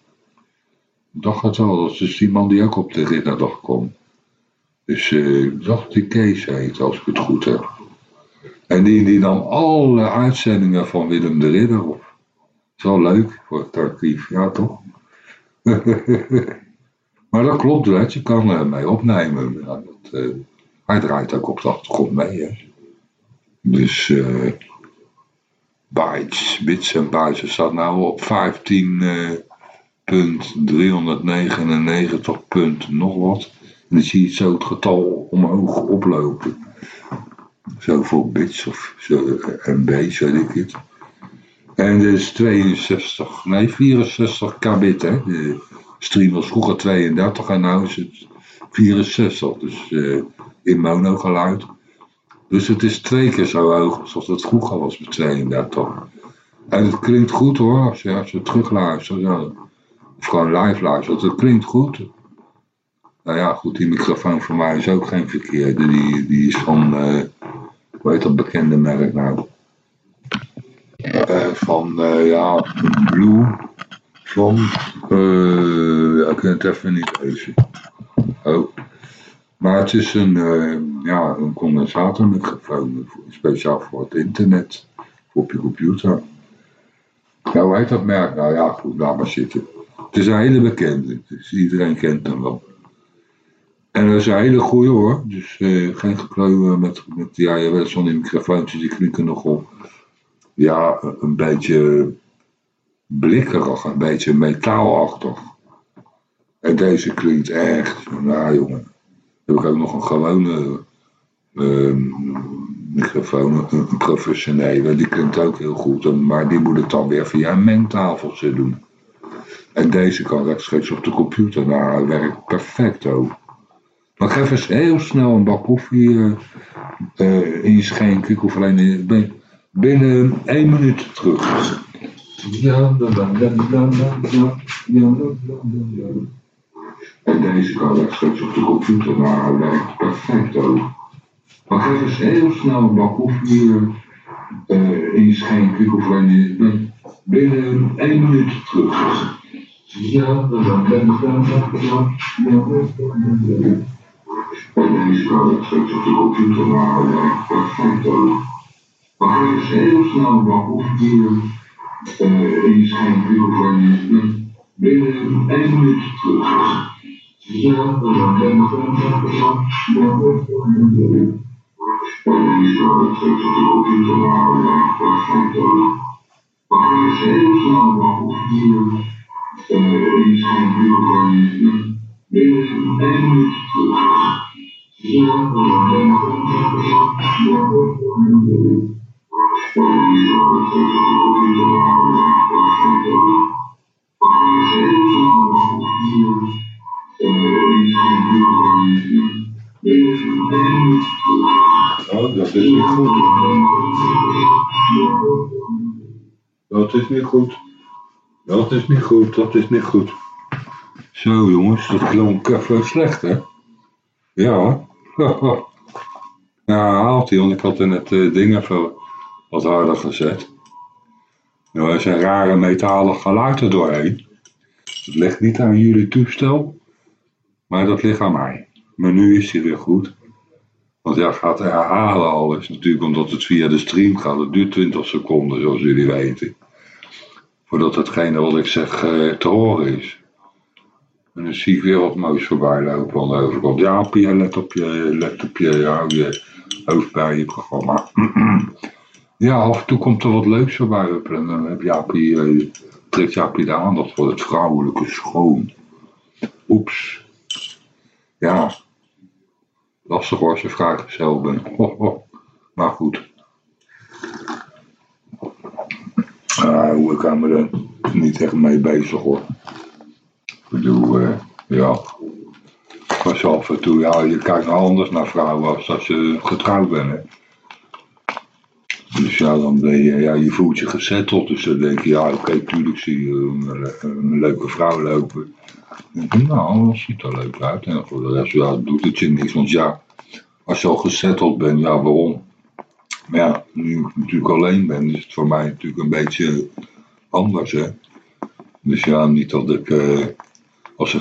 Ik dacht het wel, dat is dus die man die ook op de Ridderdag komt. Dus uh, ik dacht die Kees heet, als ik het goed heb. En die, die dan alle uitzendingen van Willem de Ridder op. Dat is wel leuk voor het archief, ja toch? maar dat klopt, weet je kan er mee opnemen. Ja, dat, uh, hij draait ook op de achtergrond mee. Hè. Dus uh, bytes, bits en bytes, staat nou op 15.399 punt nog wat. En dan zie je zo het getal omhoog oplopen. Zoveel bits of zo, MB, weet ik het. En dit is 62, nee 64 kbit hè. De stream was vroeger 32 en nu is het 64. Dus uh, in monogeluid. Dus het is twee keer zo hoog als het vroeger was met 32. En het klinkt goed hoor, als je, als je terugluistert. Of gewoon live luistert. Het klinkt goed. Nou ja, goed, die microfoon van mij is ook geen verkeerde. Die, die is van, uh, hoe heet dat bekende merk nou? Uh, van, uh, ja, Blue. Van, ja, ik kan het even niet lezen. Oh. Maar het is een, ja, een condensatormicrofoon, speciaal voor het internet, voor op je computer. Nou, hoe heet dat merk? Nou ja, goed, laat maar zitten. Het is een hele bekende, dus iedereen kent hem wel. En dat is een hele goede hoor. Dus uh, geen gekleuwen met, met, ja, je weet zo'n microfoontjes, die klinken nogal, ja, een beetje blikkerig, een beetje metaalachtig. En deze klinkt echt, nou jongen. Heb ik ook nog een gewone uh, microfoon, een, professionele, die klinkt ook heel goed. Maar die moet ik dan weer via een mengtafeltje doen. En deze kan rechtstreeks op de computer. Nou, werkt perfect ook. Maar ik even heel snel een bak koffie uh, uh, inschenken. Ik hoef ben, binnen één minuut terug. Ja, En deze kan rechtstreeks op de computer, maar hij werkt perfect ook. Maar ik even heel snel een bak koffie uh, inschenken. Ik hoef alleen ben, binnen één minuut terug. Ja, ja, ja, ja. En deze straks op de computer maar werkt perfect ook. Maar ga je heel snel opsturen uh, inschenken waarvan je binnen één minuut terug. Ja, dan ben ik En deze kan het straks op de computer maar werkt perfect ook. Maar ga je heel snel opsturen uh, inschenken waarvan je binnen één minuut dat is niet goed. Dat is niet goed. Dat is niet goed, dat is niet goed. Zo jongens, dat klonk even slecht hè? Ja hoor. Ja, haalt hij, want ik had in het uh, ding even wat harder gezet. Nou, er zijn rare metalen geluiden doorheen. Het ligt niet aan jullie toestel, maar dat ligt aan mij. Maar nu is hij weer goed. Want ja, gaat herhalen alles natuurlijk omdat het via de stream gaat. Het duurt 20 seconden, zoals jullie weten. Voordat hetgene wat ik zeg uh, te horen is. En dan zie ik weer wat moois voorbij lopen aan de overkant. Ja, let op je, let op je, hou je hoofd bij je programma. ja, af en toe komt er wat leuks voorbij. En dan heb Jaapie, uh, trekt Jaapie de aandacht voor het vrouwelijke schoon. Oeps. Ja, lastig als je vrijgezel bent. Maar goed. Uh, ik kan me er niet echt mee bezig hoor. Bedoel, uh, ja. Was af en toe, ja, je kijkt nou anders naar vrouwen als, als je getrouwd. Hè. Dus ja, dan ben je, ja, je voelt je gezetteld. Dus dan denk je, ja, oké, tuurlijk zie je een, een, leuke vrouw lopen. Nou, dat ziet er leuk uit. En voor de rest, ja, doet het je niks. Want ja, als je al gezetteld bent, ja, waarom? Maar ja, nu ik natuurlijk alleen ben, is het voor mij natuurlijk een beetje anders, hè. Dus ja, niet dat ik uh, als een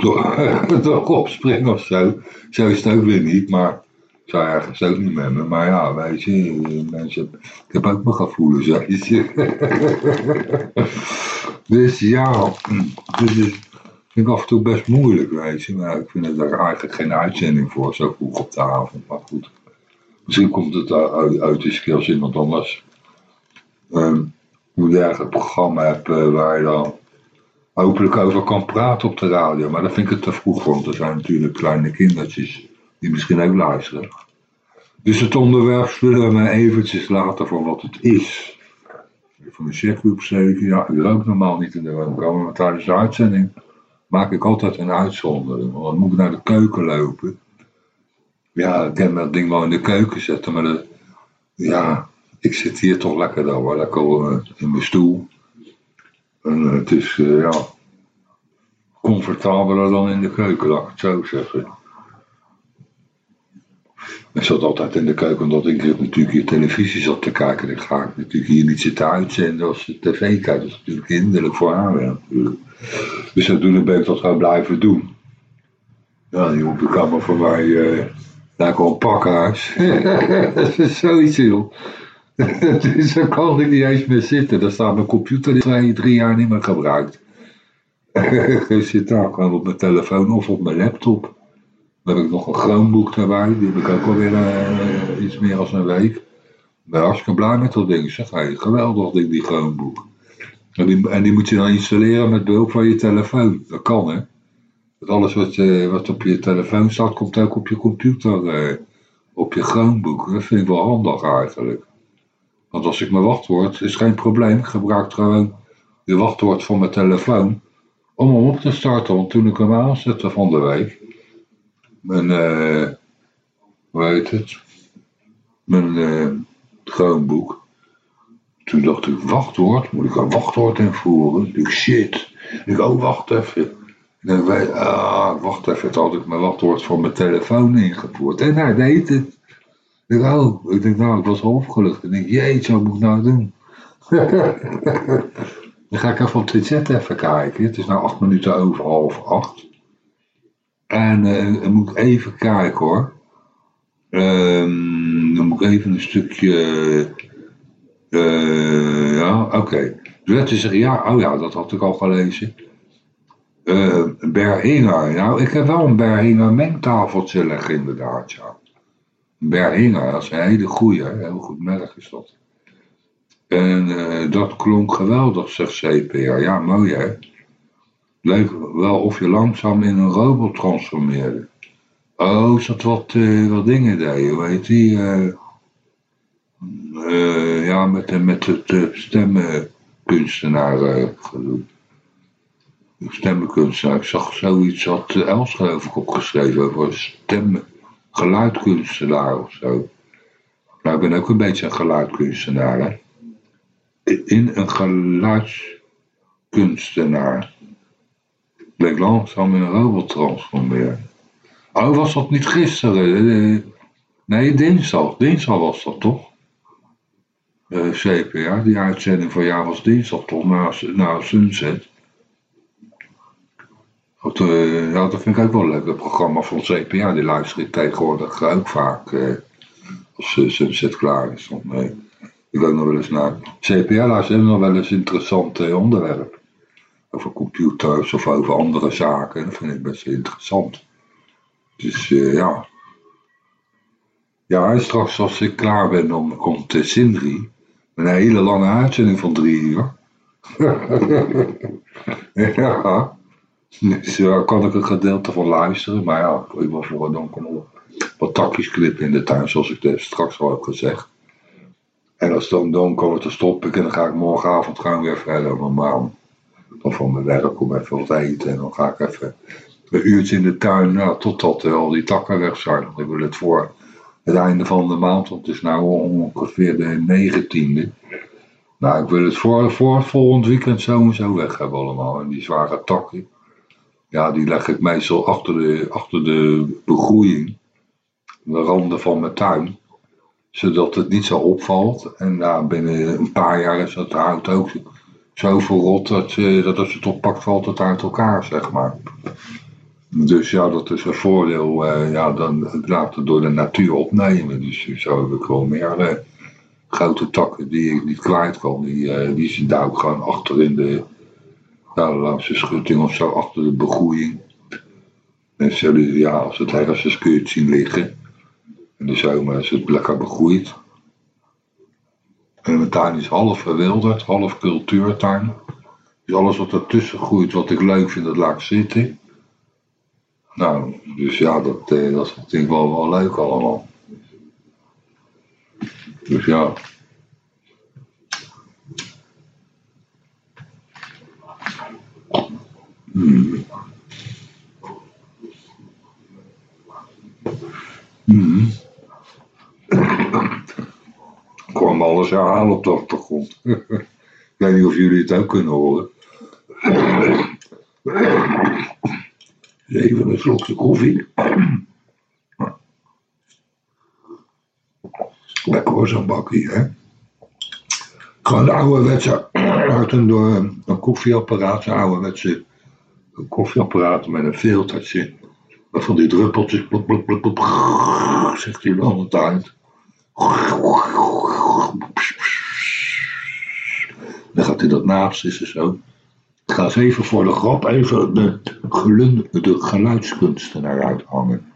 door, door opspring of zo. Zo is het ook weer niet, maar zou ergens ook niet met me. Maar ja, weet je, mensen, ik heb ook mijn gevoelens, weet dus ja, dus is, vind ik af en toe best moeilijk, weet. Maar ik vind het daar eigenlijk geen uitzending voor, zo vroeg op de avond. Maar goed, misschien komt het uit, uit de als iemand anders um, hoe je eigenlijk een programma hebt uh, waar je dan hopelijk over kan praten op de radio. Maar dat vind ik het te vroeg, want er zijn natuurlijk kleine kindertjes die misschien ook luisteren. Dus het onderwerp zullen we eventjes laten voor wat het is. Van de chefgroep 7, ja, ik rook normaal niet in de woonkamer, maar tijdens de uitzending maak ik altijd een uitzondering. Want moet ik naar de keuken lopen. Ja, ik kan dat ding wel in de keuken zetten, maar ja, ik zit hier toch lekker dan lekker in mijn stoel. En eh, het is, uh, ja, comfortabeler dan in de keuken, laat ik het zo zeggen. Ik zat altijd in de keuken omdat ik natuurlijk hier televisie zat te kijken. Ik ga natuurlijk hier niet zitten uitzenden als je tv kijkt. Dat is natuurlijk hinderlijk voor haar natuurlijk. Dus zodoende ben ik dat gaan blijven doen. Ja, die op de kamer voor mij, uh, daar pakhuis. dat is zoiets heel. dus dan kan ik niet eens meer zitten. Daar staat mijn computer twee, drie jaar niet meer gebruikt. ik zit daar gewoon op mijn telefoon of op mijn laptop. Dan heb ik nog een Chromebook erbij. Die heb ik ook alweer uh, iets meer dan een week. Ik ben hartstikke blij met dat ding. Zeg, hey, geweldig ding, die Chromebook. En die, en die moet je dan installeren met behulp van je telefoon. Dat kan, hè. Dat alles wat, wat op je telefoon staat, komt ook op je computer, uh, op je Chromebook. Dat vind ik wel handig eigenlijk. Want als ik mijn wachtwoord, is geen probleem. Ik gebruik gewoon de wachtwoord van mijn telefoon om hem op te starten. Want toen ik hem aanzette van de week, mijn, uh, hoe heet het, mijn uh. Toen dacht ik, wachtwoord, moet ik een wachtwoord invoeren? Ik shit. Ik oh, wacht even. Weet, ah, wacht even, toen had ik mijn wachtwoord voor mijn telefoon ingevoerd. En hij deed het. Ik, oh, ik denk, nou, ik was opgelucht. Ik denk, jeetje, wat moet ik nou doen? Dan ga ik even op de chat even kijken. Het is nu acht minuten over half acht. En uh, dan moet ik even kijken hoor. Um, dan moet ik even een stukje. Uh, ja, oké. Okay. Is zeggen, ja, oh ja, dat had ik al gelezen. Uh, Berhinger. Nou, ik heb wel een Berhinger mengtafeltje liggen, inderdaad, ja. Berhinger, dat is een hele goeie, heel goed merk is dat. En uh, dat klonk geweldig, zegt CPR. Ja, mooi hè. Leuk wel of je langzaam in een robot transformeerde. Oh, is dat wat, uh, wat dingen deed, weet je. Uh, Uh, ja, met, met het uh, stemmenkunstenaar gedaan. Stemmenkunstenaar. Ik zag zoiets, had Els geloof ik opgeschreven over stem, geluidkunstenaar of zo. Nou, ik ben ook een beetje een geluidkunstenaar, hè. In een geluidskunstenaar. Bleek langzaam in een robot transformeren. Oh, was dat niet gisteren? Nee, dinsdag. Dinsdag was dat toch? Uh, CPA, die uitzending van ja was dinsdag toch, na, na Sunset. Uh, ja, dat vind ik ook wel leuk. Het programma van CPA, die luister ik tegenwoordig ook vaak. Uh, als Sunset klaar is. Dan, ik ook nog wel eens naar CPA luisteren nog wel eens interessante onderwerp. Over computers of over andere zaken. Dat vind ik best interessant. Dus ja, ja, en straks als ik klaar ben, dan komt uh, Sindri. Een hele lange uitzending van drie uur. ja. Dus uh, kan ik een gedeelte van luisteren. Maar ja, ik wil voor dan wat takjes knippen in de tuin, zoals ik het straks al heb gezegd. En als dan dan stop ik en dan ga ik morgenavond gaan weer verder normaal. Dan van mijn werk om even wat eten en dan ga ik even een uurtje in de tuin, nou, totdat uh, al die takken weg zijn. Want ik wil het voor het einde van de maand, want het is nu ongeveer de 19e. Nou, ik wil het voor, voor volgend weekend zo weg hebben allemaal. En die zware takken, ja, die leg ik meestal achter de, achter de begroeiing, de randen van mijn tuin. Zodat het niet zo opvalt. En nou, binnen een paar jaar is het hout ook zo verrot dat, dat als het oppakt valt het uit elkaar, zeg maar. Dus ja, dat is een voordeel. Uh, ja, dan laat het door de natuur opnemen. Dus zo heb ik wel meer uh, grote takken die ik niet kwijt kan. Die, uh, die zijn daar ook gewoon achter in de, ja, langs de schutting of zo, achter de begroeiing. En zullen, ja, als het herfst is kun je het zien liggen. In de zomer is het lekker begroeid. En mijn tuin is half verwilderd, half cultuurtuin. Dus alles wat ertussen groeit, wat ik leuk vind, dat laat ik zitten. Nou, dus ja, dat, eh, dat vind ik wel, wel leuk allemaal. Dus ja. Hmm. Hmm. Kwam alles herhalen op de achtergrond. ik weet niet of jullie het ook kunnen horen. Even een slokje koffie. Lekker hoor, zo'n bakkie, hè. Gewoon de ouderwetse, uit een, door een koffieapparaat, een ouderwetse koffieapparaat met een filtertje. Wat van die druppeltjes, plop, plop, plop, zegt hij de hele tijd. Dan gaat hij dat naast, zo. Ik ga eens even voor de grap even de, gelun, de geluidskunstenaar uithangen.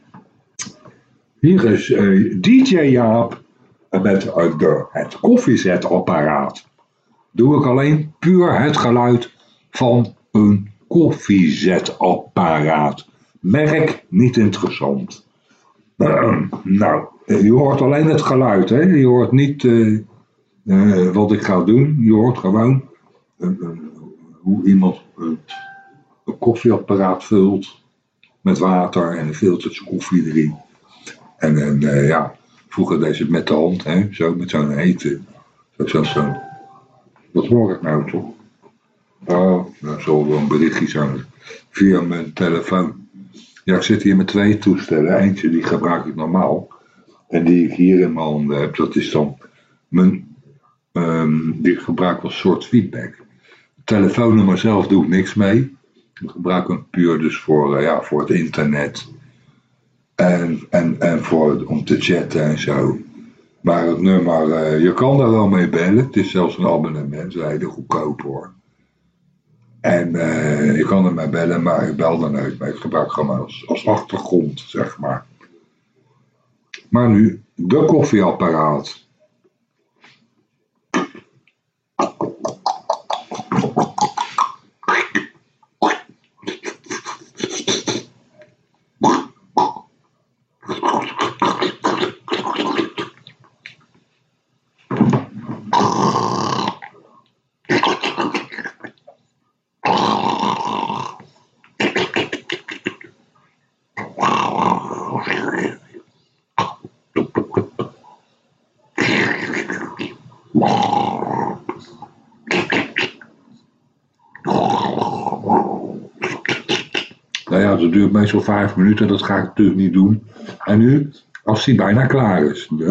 Hier is uh, DJ Jaap met uh, de, het koffiezetapparaat. Doe ik alleen puur het geluid van een koffiezetapparaat. Merk niet interessant. Uh, nou, je hoort alleen het geluid, hè? je hoort niet wat ik ga doen. Je hoort gewoon hoe iemand een, koffieapparaat vult met water en een filtertje koffie erin. En, en uh, ja, vroeger deed ze met de hand, hè, zo met zo'n hete. Zo, zo, zo. Wat hoor ik nou toch? Oh, dat zal wel een berichtje zijn. Via mijn telefoon. Ja, ik zit hier met twee toestellen. Eentje die gebruik ik normaal. En die ik hier in mijn handen heb, dat is dan mijn. Um, die ik gebruik als soort feedback telefoonnummer zelf doe ik niks mee. Ik gebruik hem puur dus voor, uh, ja, voor het internet. En, en, en voor, om te chatten en zo. Maar het nummer, uh, je kan daar wel mee bellen. Het is zelfs een abonnement, hele goedkoop hoor. En uh, je kan er mee bellen, maar ik bel er nooit mee. Ik gebruik gewoon als, als achtergrond, zeg maar. Maar nu, de koffieapparaat. dat duurt meestal vijf minuten, dat ga ik natuurlijk niet doen. En nu, als die bijna klaar is, de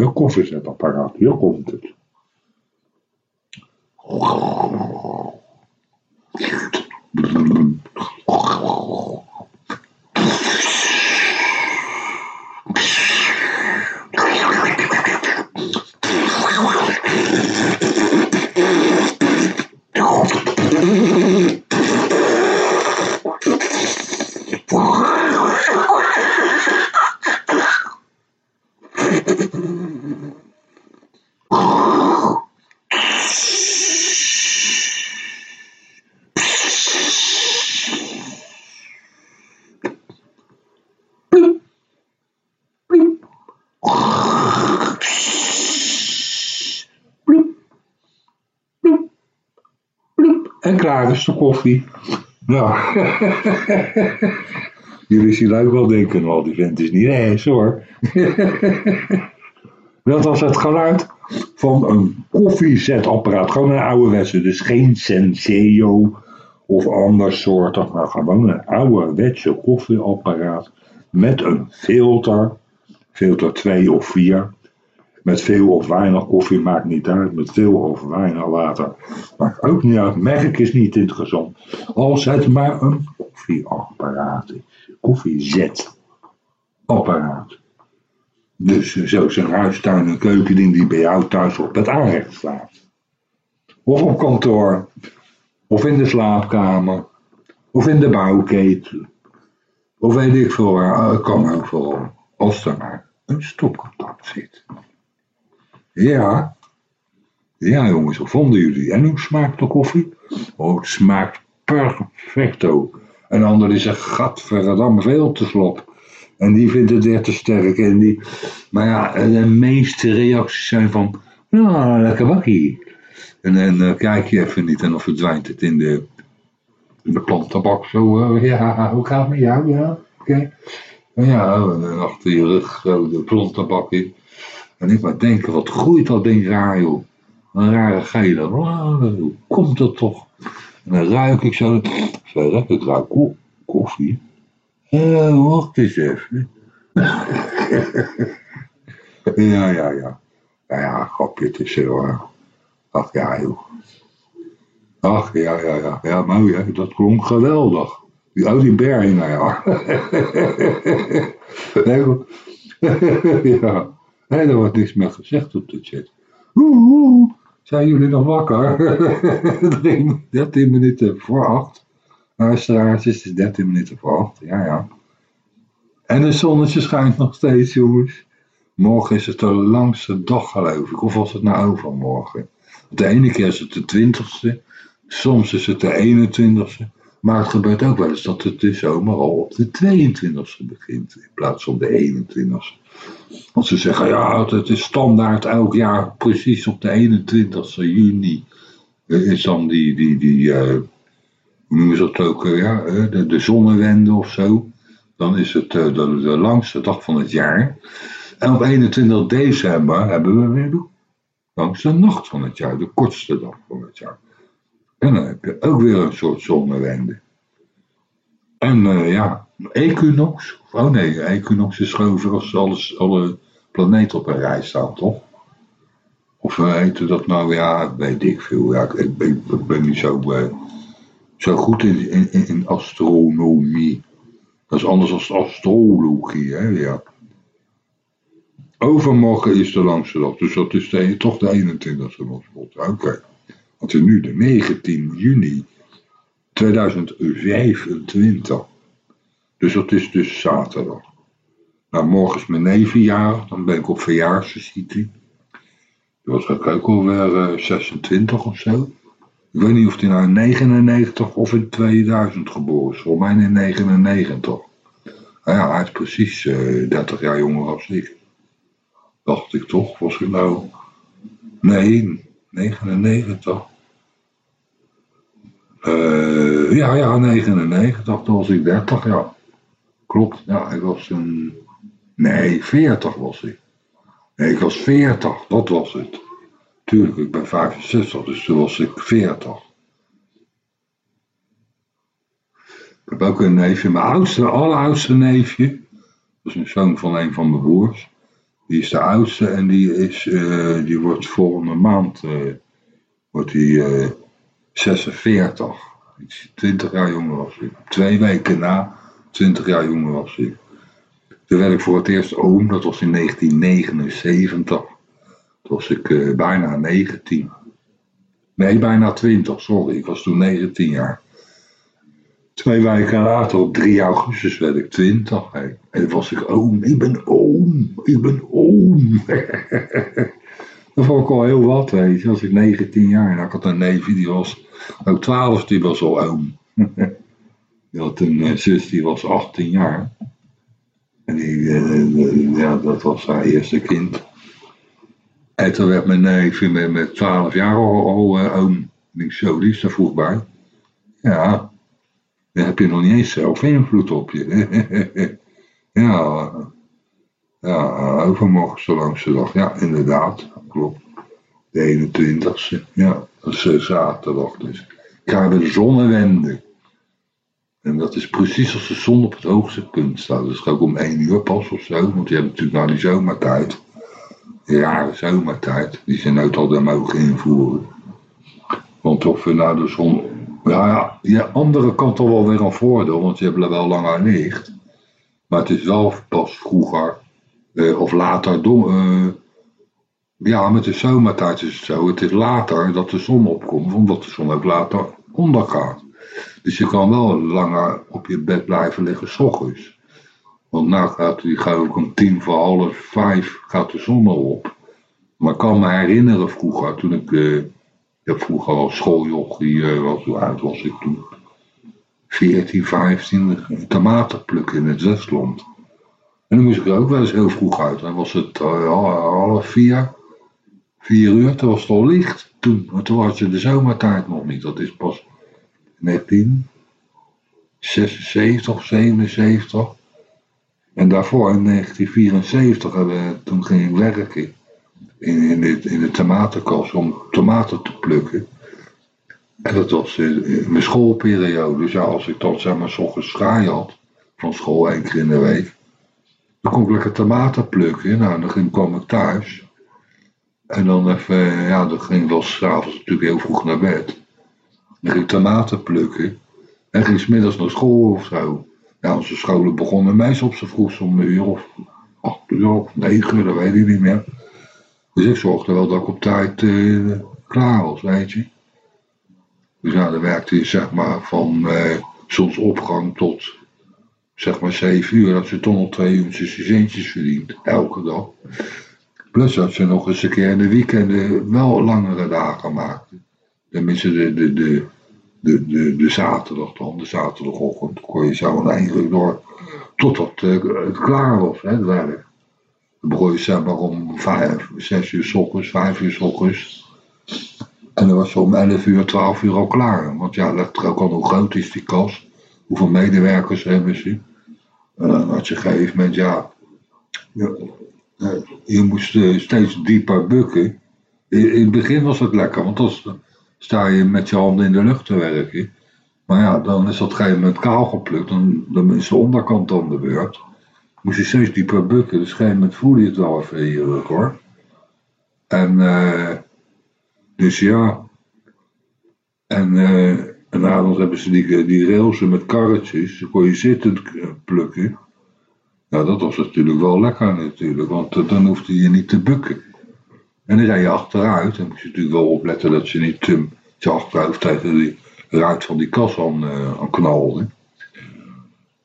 komt het. En klaar is koffie. Nou, jullie zien ook wel denken, wel die vent is niet eens hoor. Dat was het geluid van een koffiezetapparaat. Gewoon een ouderwetse, dus geen Senseo of ander soort. Maar gewoon een ouderwetse koffieapparaat met een filter. Filter 2 of 4. Met veel of weinig koffie maakt niet uit. Met veel of weinig water maakt ook niet uit. Merk is niet interessant. Als het maar een koffieapparaat is. Koffiezetapparaat. Dus zo zijn huistuin en keukending die bij jou thuis op het aanrecht staat. Of op kantoor. Of in de slaapkamer. Of in de bouwketen. Of weet ik veel waar. Het kan ook vooral. Als er maar een stopcontact zit. Ja. Ja jongens, hoe vonden jullie? En hoe smaakt de koffie? Oh, het smaakt perfecto. Een ander die zegt, gadverdamme veel te slop. En die vindt het echt te sterk. En die... Maar ja, de meeste reacties zijn van, nou, lekker bakkie. En dan uh, kijk je even niet en dan verdwijnt het in de, in de plantenbak zo. Uh, ja, hoe gaat het met jou? Ja, oké. Okay. Ja, achter je rug uh, de plantenbak in. En ik maar denken, wat groeit dat ding raar joh. Een rare gele. Hoe komt dat toch? En dan ruik ik zo. Verder, ik ruik ko koffie. Uh, wacht eens even. ja, ja, ja. Ja, ja, grapje, het is zo. Ach ja, joh. Ach, ja, ja, ja. Ja, mooi. Dat klonk geweldig. Die, oh, die bergen, nou ja. nee, ja. Nee, er wordt niks meer gezegd op de chat. Oeh, zijn jullie nog wakker? 13 minuten voor 8. Luisteraars, het is 13 minuten voor 8. Ja, ja. En het zonnetje schijnt nog steeds, jongens. Morgen is het de langste dag, geloof ik. Of was het nou overmorgen? De ene keer is het de 20ste. Soms is het de 21ste. Maar het gebeurt ook wel eens dat het de zomer al op de 22ste begint. In plaats van de 21ste. Want ze zeggen, ja, het is standaard elk jaar precies op de 21ste juni. Is dan die, die, die uh, hoe noemen ze dat ook, uh, ja, de, de zonnewende of zo. Dan is het de, de, langste dag van het jaar. En op 21 december hebben we weer de langste nacht van het jaar, de kortste dag van het jaar. En dan heb je ook weer een soort zonnewende. En ja, equinox. Oh nee, equinox is gewoon als alles, alle planeten op een rij staan, toch? Of we weten dat nou, ja, weet ik veel. Ja, ik, ik, ben niet zo, zo goed in, in, in, astronomie. Dat is anders dan astrologie, hè, ja. Overmorgen is de langste dag, dus dat is de, toch de 21ste Oké. Okay. Want nu de 19 juni 2025. Dus dat is dus zaterdag. Nou, morgen is mijn nevenjaar, dan ben ik op verjaarsvisite. Dat was ook alweer uh, 26 of zo. Ik weet niet of hij nou in 99 of in 2000 geboren is. Voor mij in 99. Nou ja, hij is precies uh, 30 jaar jonger als ik. Dacht ik toch, was ik nou... Nee, 99. Uh, ja, ja, 99, toen was ik 30, ja. Klopt, ja, ik was een... Nee, 40 was ik. Nee, ik was 40, dat was het. Tuurlijk, ik ben 65, dus toen was ik 40. heb ook een neefje, mijn oudste, alleroudste neefje. Dat is een zoon van een van mijn broers. Die is de oudste en die, is, uh, die wordt volgende maand uh, wordt die, uh, 46. 20 jaar jonger was ik. Twee weken na 20 jaar jonger was ik. Toen werd ik voor het eerst oom, dat was in 1979. Toen was ik uh, bijna 19. Nee, bijna 20, sorry. Ik was toen 19 jaar. Twee weken later, op 3 augustus, werd ik 20. Hey. En toen was ik oom. Ik ben oom. Ik ben oom. dat vond ik al heel wat, weet je. Als ik 19 jaar en ik had een neefje, die was ook 12, die was al oom. die had een zus, die was 18 jaar. En die, uh, ja, dat was haar eerste kind. En toen werd mijn neefje met, met 12 jaar al, al uh, oom. Ik zo, die is vroeg bij. Ja, dan heb je nog niet eens zelf invloed op je. ja, ja, overmorgen langs de dag. Ja, inderdaad, klopt. De 21ste, ja, dat is uh, zaterdag. Dus ik krijg de zonnewende. En dat is precies als de zon op het hoogste punt staat. Dus ook om 1 uur pas of zo, want je hebt natuurlijk nou die zomertijd. Die rare zomertijd, die ze nooit al daar mogen invoeren. Want of we nou de zon ja, ja, andere kant toch wel weer een voordeel, want je hebt wel langer licht. Maar het is wel pas vroeger eh, of later. Uh, ja, met de zomertijd is het zo. Het is later dat de zon opkomt, omdat de zon ook later ondergaat. Dus je kan wel langer op je bed blijven liggen s ochtends. Want nou gaat die geloof ik om tien voor half vijf gaat de zon al op. Maar ik kan me herinneren vroeger, toen ik uh, ik heb vroeger al schooljochie, uh, wat hoe oud was ik toen? 14, 15, tomaten plukken in het Zesland. En dan moest ik er ook wel eens heel vroeg uit. Dan was het uh, half vier, vier uur, toen was het al licht. Toen, maar toen had je de zomertijd nog niet. Dat is pas 1976, 77. En daarvoor in 1974, uh, toen ging ik werken in, in, de, in de tomatenkast om tomaten te plukken. En dat was in mijn schoolperiode. Dus ja, als ik dan zeg maar s ochtends had, van school één keer in de week, dan kon ik lekker tomaten plukken. Nou, dan ging, kwam ik thuis. En dan even, ja, dan ging ik wel s'avonds natuurlijk heel vroeg naar bed. Ging tomaten plukken. En ging smiddags naar school of zo. Ja, onze scholen begonnen meestal op z'n vroegst om een uur of acht uur of negen uur, dat weet ik niet meer. Dus ik zorgde wel dat ik op tijd uh, klaar was, weet je. Dus ja, dan werkte je zeg maar van uh, zonsopgang tot zeg maar 7 uur. Dat ze toch nog twee uurtjes centjes verdient, elke dag. Plus dat ze nog eens een keer in de weekenden wel langere dagen de, de, de, de, de, de zaterdag dan, de zaterdagochtend. kon je zo eigenlijk door totdat uh, het klaar was, hè, het werk. Dan begon je zeg maar om vijf, zes uur s ochtends, vijf uur s ochtends. En dan was je om 11 uur, 12 uur al klaar. Want ja, er ook al hoe groot is die kast. Hoeveel medewerkers hebben ze. En dan had je een gegeven ja, je, je moest eh, steeds dieper bukken. In het begin was het lekker, want dan sta je met je handen in de lucht te werken. Maar ja, dan is dat gegeven moment kaal geplukt. Dan, dan is de onderkant dan de beurt moest je steeds dieper bukken. Dus op een gegeven moment je het wel even heerlijk hoor. En uh, dus ja. En, uh, en avonds hebben ze die, die railsen met karretjes. Dan kon je zittend plukken. Nou, dat was natuurlijk wel lekker natuurlijk, want dan hoefde je niet te bukken. En dan rij je achteruit. Dan moest je natuurlijk wel opletten dat je niet um, je achteruit tegen die ruit van die kas aan, aan knalde.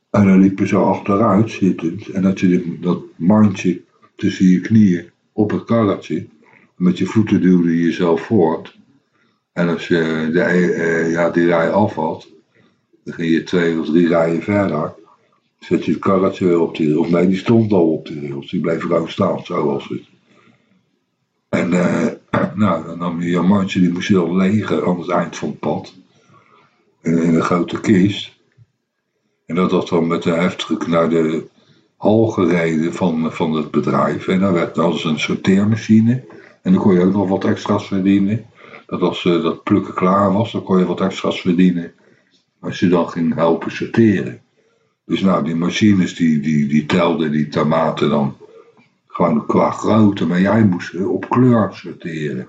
En dan liep je zo achteruit zittend. En dat je dat mandje tussen je knieën op het karretje. Met je voeten duwde je jezelf voort. En als je de, eh, ja, die rij af had, dan ging je twee of drie rijen verder. Zet je het karretje weer op die rails. Nee, die stond al op de rails. Die bleef gewoon staan, zo was het. En uh, nou, dan nam je je mandje, die moest je dan legen aan het eind van het pad. in een grote kist. En dat was dan met de heftruck naar de hal gereden van, van het bedrijf. En dan werd als een sorteermachine. En dan kon je ook nog wat extra's verdienen. Dat als uh, dat plukken klaar was, dan kon je wat extra's verdienen. Als je dan ging helpen sorteren. Dus nou, die machines die, die, die telden die tomaten dan gewoon qua grootte. Maar jij moest op kleur sorteren.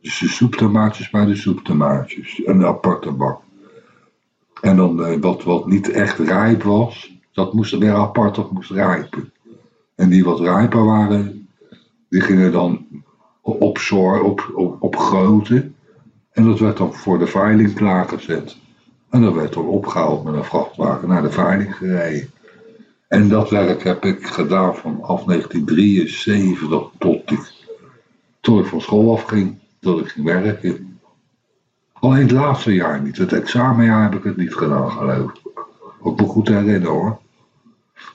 Dus de soeptomaatjes bij de soeptomaatjes. Een aparte bak. En dan eh, wat, wat niet echt rijp was, dat moest weer apart of moest rijpen. En die wat rijper waren, die gingen dan op, op, op, op grootte. En dat werd dan voor de veiling klaargezet. En dat werd dan opgehaald met een vrachtwagen naar de veiling gereden. En dat werk heb ik gedaan vanaf 1973 tot ik, tot ik van school afging. Tot ik ging werken. Alleen het laatste jaar niet. Het examenjaar heb ik het niet gedaan, geloof ik. Ook me goed herinneren hoor.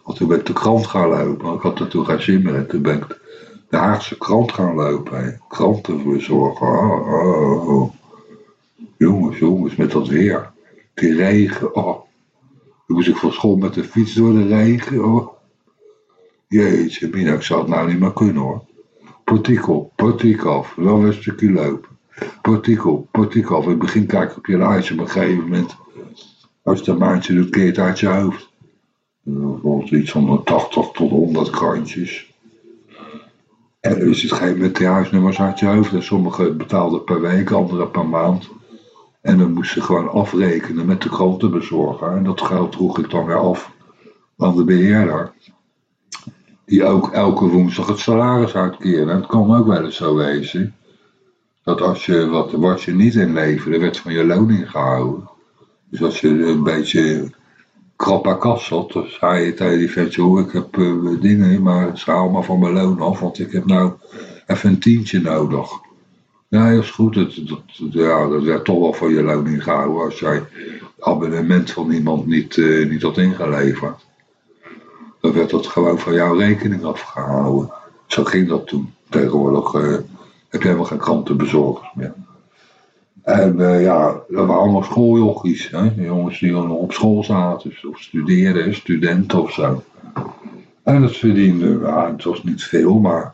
Want toen ben ik de krant gaan lopen. Ik had er toen geen zin. Toen ben de Haagse krant gaan lopen. Kranten verzorgen. Oh, oh, oh. Jongens, jongens, met dat weer. Die regen. Oh. Toen moest ik van school met de fiets door de regen. Oh. Jeetje, Mina, ik zou het nou niet meer kunnen hoor. Portikel, portikov, wel een stukje lopen. Portikel, portikov. In het begin kijk op je lijst op een gegeven moment. Als een maandje doet, keert uit je hoofd. Bijvoorbeeld iets van 80 tot 100 krantjes. En er is het geen met de huisnummers uit je hoofd. En sommige betaalden per week, andere per maand. En dan moest ze gewoon afrekenen met de krantenbezorger. En dat geld droeg ik dan weer af aan de beheerder. Die ook elke woensdag het salaris uitkeerde. En het kan ook wel eens zo wezen. Dat als je wat, wat je niet inleverde, werd van je loon ingehouden. Dus als je een beetje krappa kast zat, dan zei je tegen die ventje, ik heb uh, dingen, maar schaal maar van mijn loon af, want ik heb nou even een tientje nodig. Ja, dat is goed. Dat, ja, dat werd toch wel voor je loon ingehouden als jij abonnement van iemand niet, uh, niet had ingeleverd. Dan werd dat gewoon van jouw rekening afgehouden. Zo ging dat toen. Tegenwoordig uh, heb je helemaal geen krantenbezorgers meer. En uh, ja, dat waren allemaal schooljochies. Hè? Jongens die nog op school zaten. Of studeerden, studenten of zo. En dat verdiende, ja, het was niet veel, maar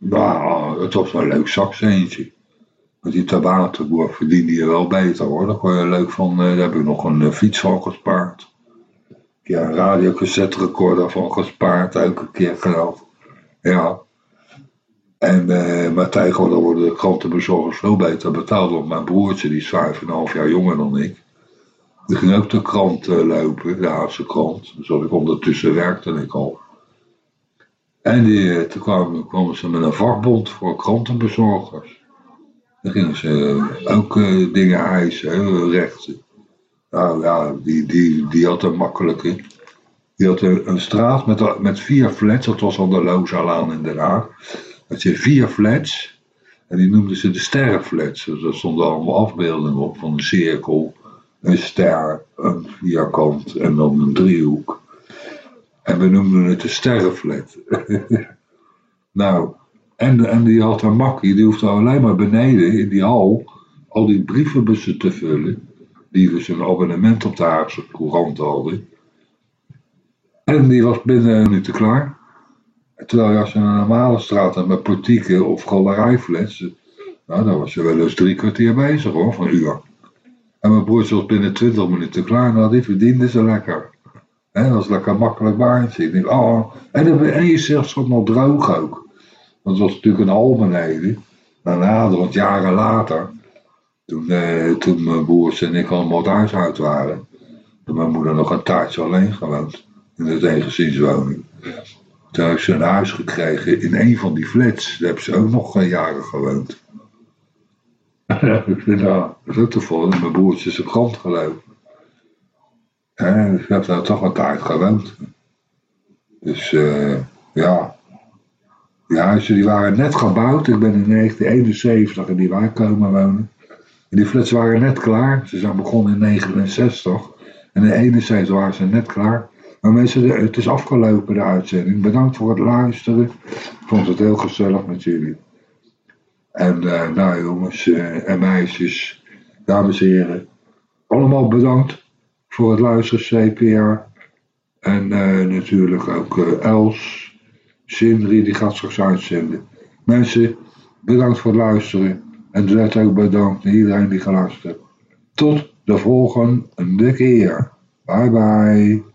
ja, het was wel een leuk zakcentje. Met die tabatenboer verdiende je wel beter hoor. Daar kon je leuk van, uh, daar heb ik nog een uh, fiets van gespaard. Ja, een radiocassette recorder van gespaard, elke keer gedaan. Ja, en, uh, maar tegenwoordig worden de krantenbezorgers veel beter betaald. Want mijn broertje, die is vijf en een half jaar jonger dan ik. Die ging ook de krant uh, lopen, de Haagse krant. Dus ik ondertussen werkte ik al. En die, eh, toen kwamen, ze met een vakbond voor krantenbezorgers. Dan gingen ze ook uh, dingen eisen, rechten. Nou ja, die, die, die had een makkelijke. Die had een, een straat met, met vier flats, dat was al de Lozalaan in Den Haag had vier flats. En die noemden ze de sterrenflats. Dus daar stonden allemaal afbeeldingen op van een cirkel, een ster, een vierkant en dan een driehoek. En we noemden het de sterrenflat. nou, en, en die had een makkie, die hoefde alleen maar beneden in die hal al die brievenbussen te vullen. Die dus een abonnement op de Haagse Courant hadden. En die was binnen een minuut klaar. Terwijl als je een normale straat hebt met portieken of galerijflats, nou, dan was je wel eens drie kwartier bezig hoor, van uur. En mijn broertje was binnen twintig minuten klaar, nou die verdiende ze lekker. He, dat is lekker makkelijk baantje. Ik denk, oh, en, en je zegt het nog droog ook. Het was natuurlijk een hal beneden. Daarna, want jaren later, toen, eh, toen mijn broers en ik allemaal thuis uit waren, toen mijn moeder nog een taartje alleen gewoond. In de eengezinswoning. Toen heeft ze een huis gekregen in een van die flats. Daar hebben ze ook nog jaren gewoond. dat is toevallig. Mijn broertje is op grond gelopen. Ik heb daar toch een tijd gewoond. Dus uh, ja. Die huizen die waren net gebouwd. Ik ben in 1971 in die wijk komen wonen. En die flats waren net klaar. Ze zijn begonnen in 1969. En in 71 waren ze net klaar. Maar mensen, het is afgelopen de uitzending. Bedankt voor het luisteren. Ik vond het heel gezellig met jullie. En uh, nou jongens uh, en meisjes, dames en heren. Allemaal bedankt voor het luisteren CPR. En uh, natuurlijk ook Els, Sindri, die gaat straks uitzenden. Mensen, bedankt voor het luisteren. En Dred ook bedankt. En iedereen die geluisterd heeft. Tot de volgende keer. Bye bye.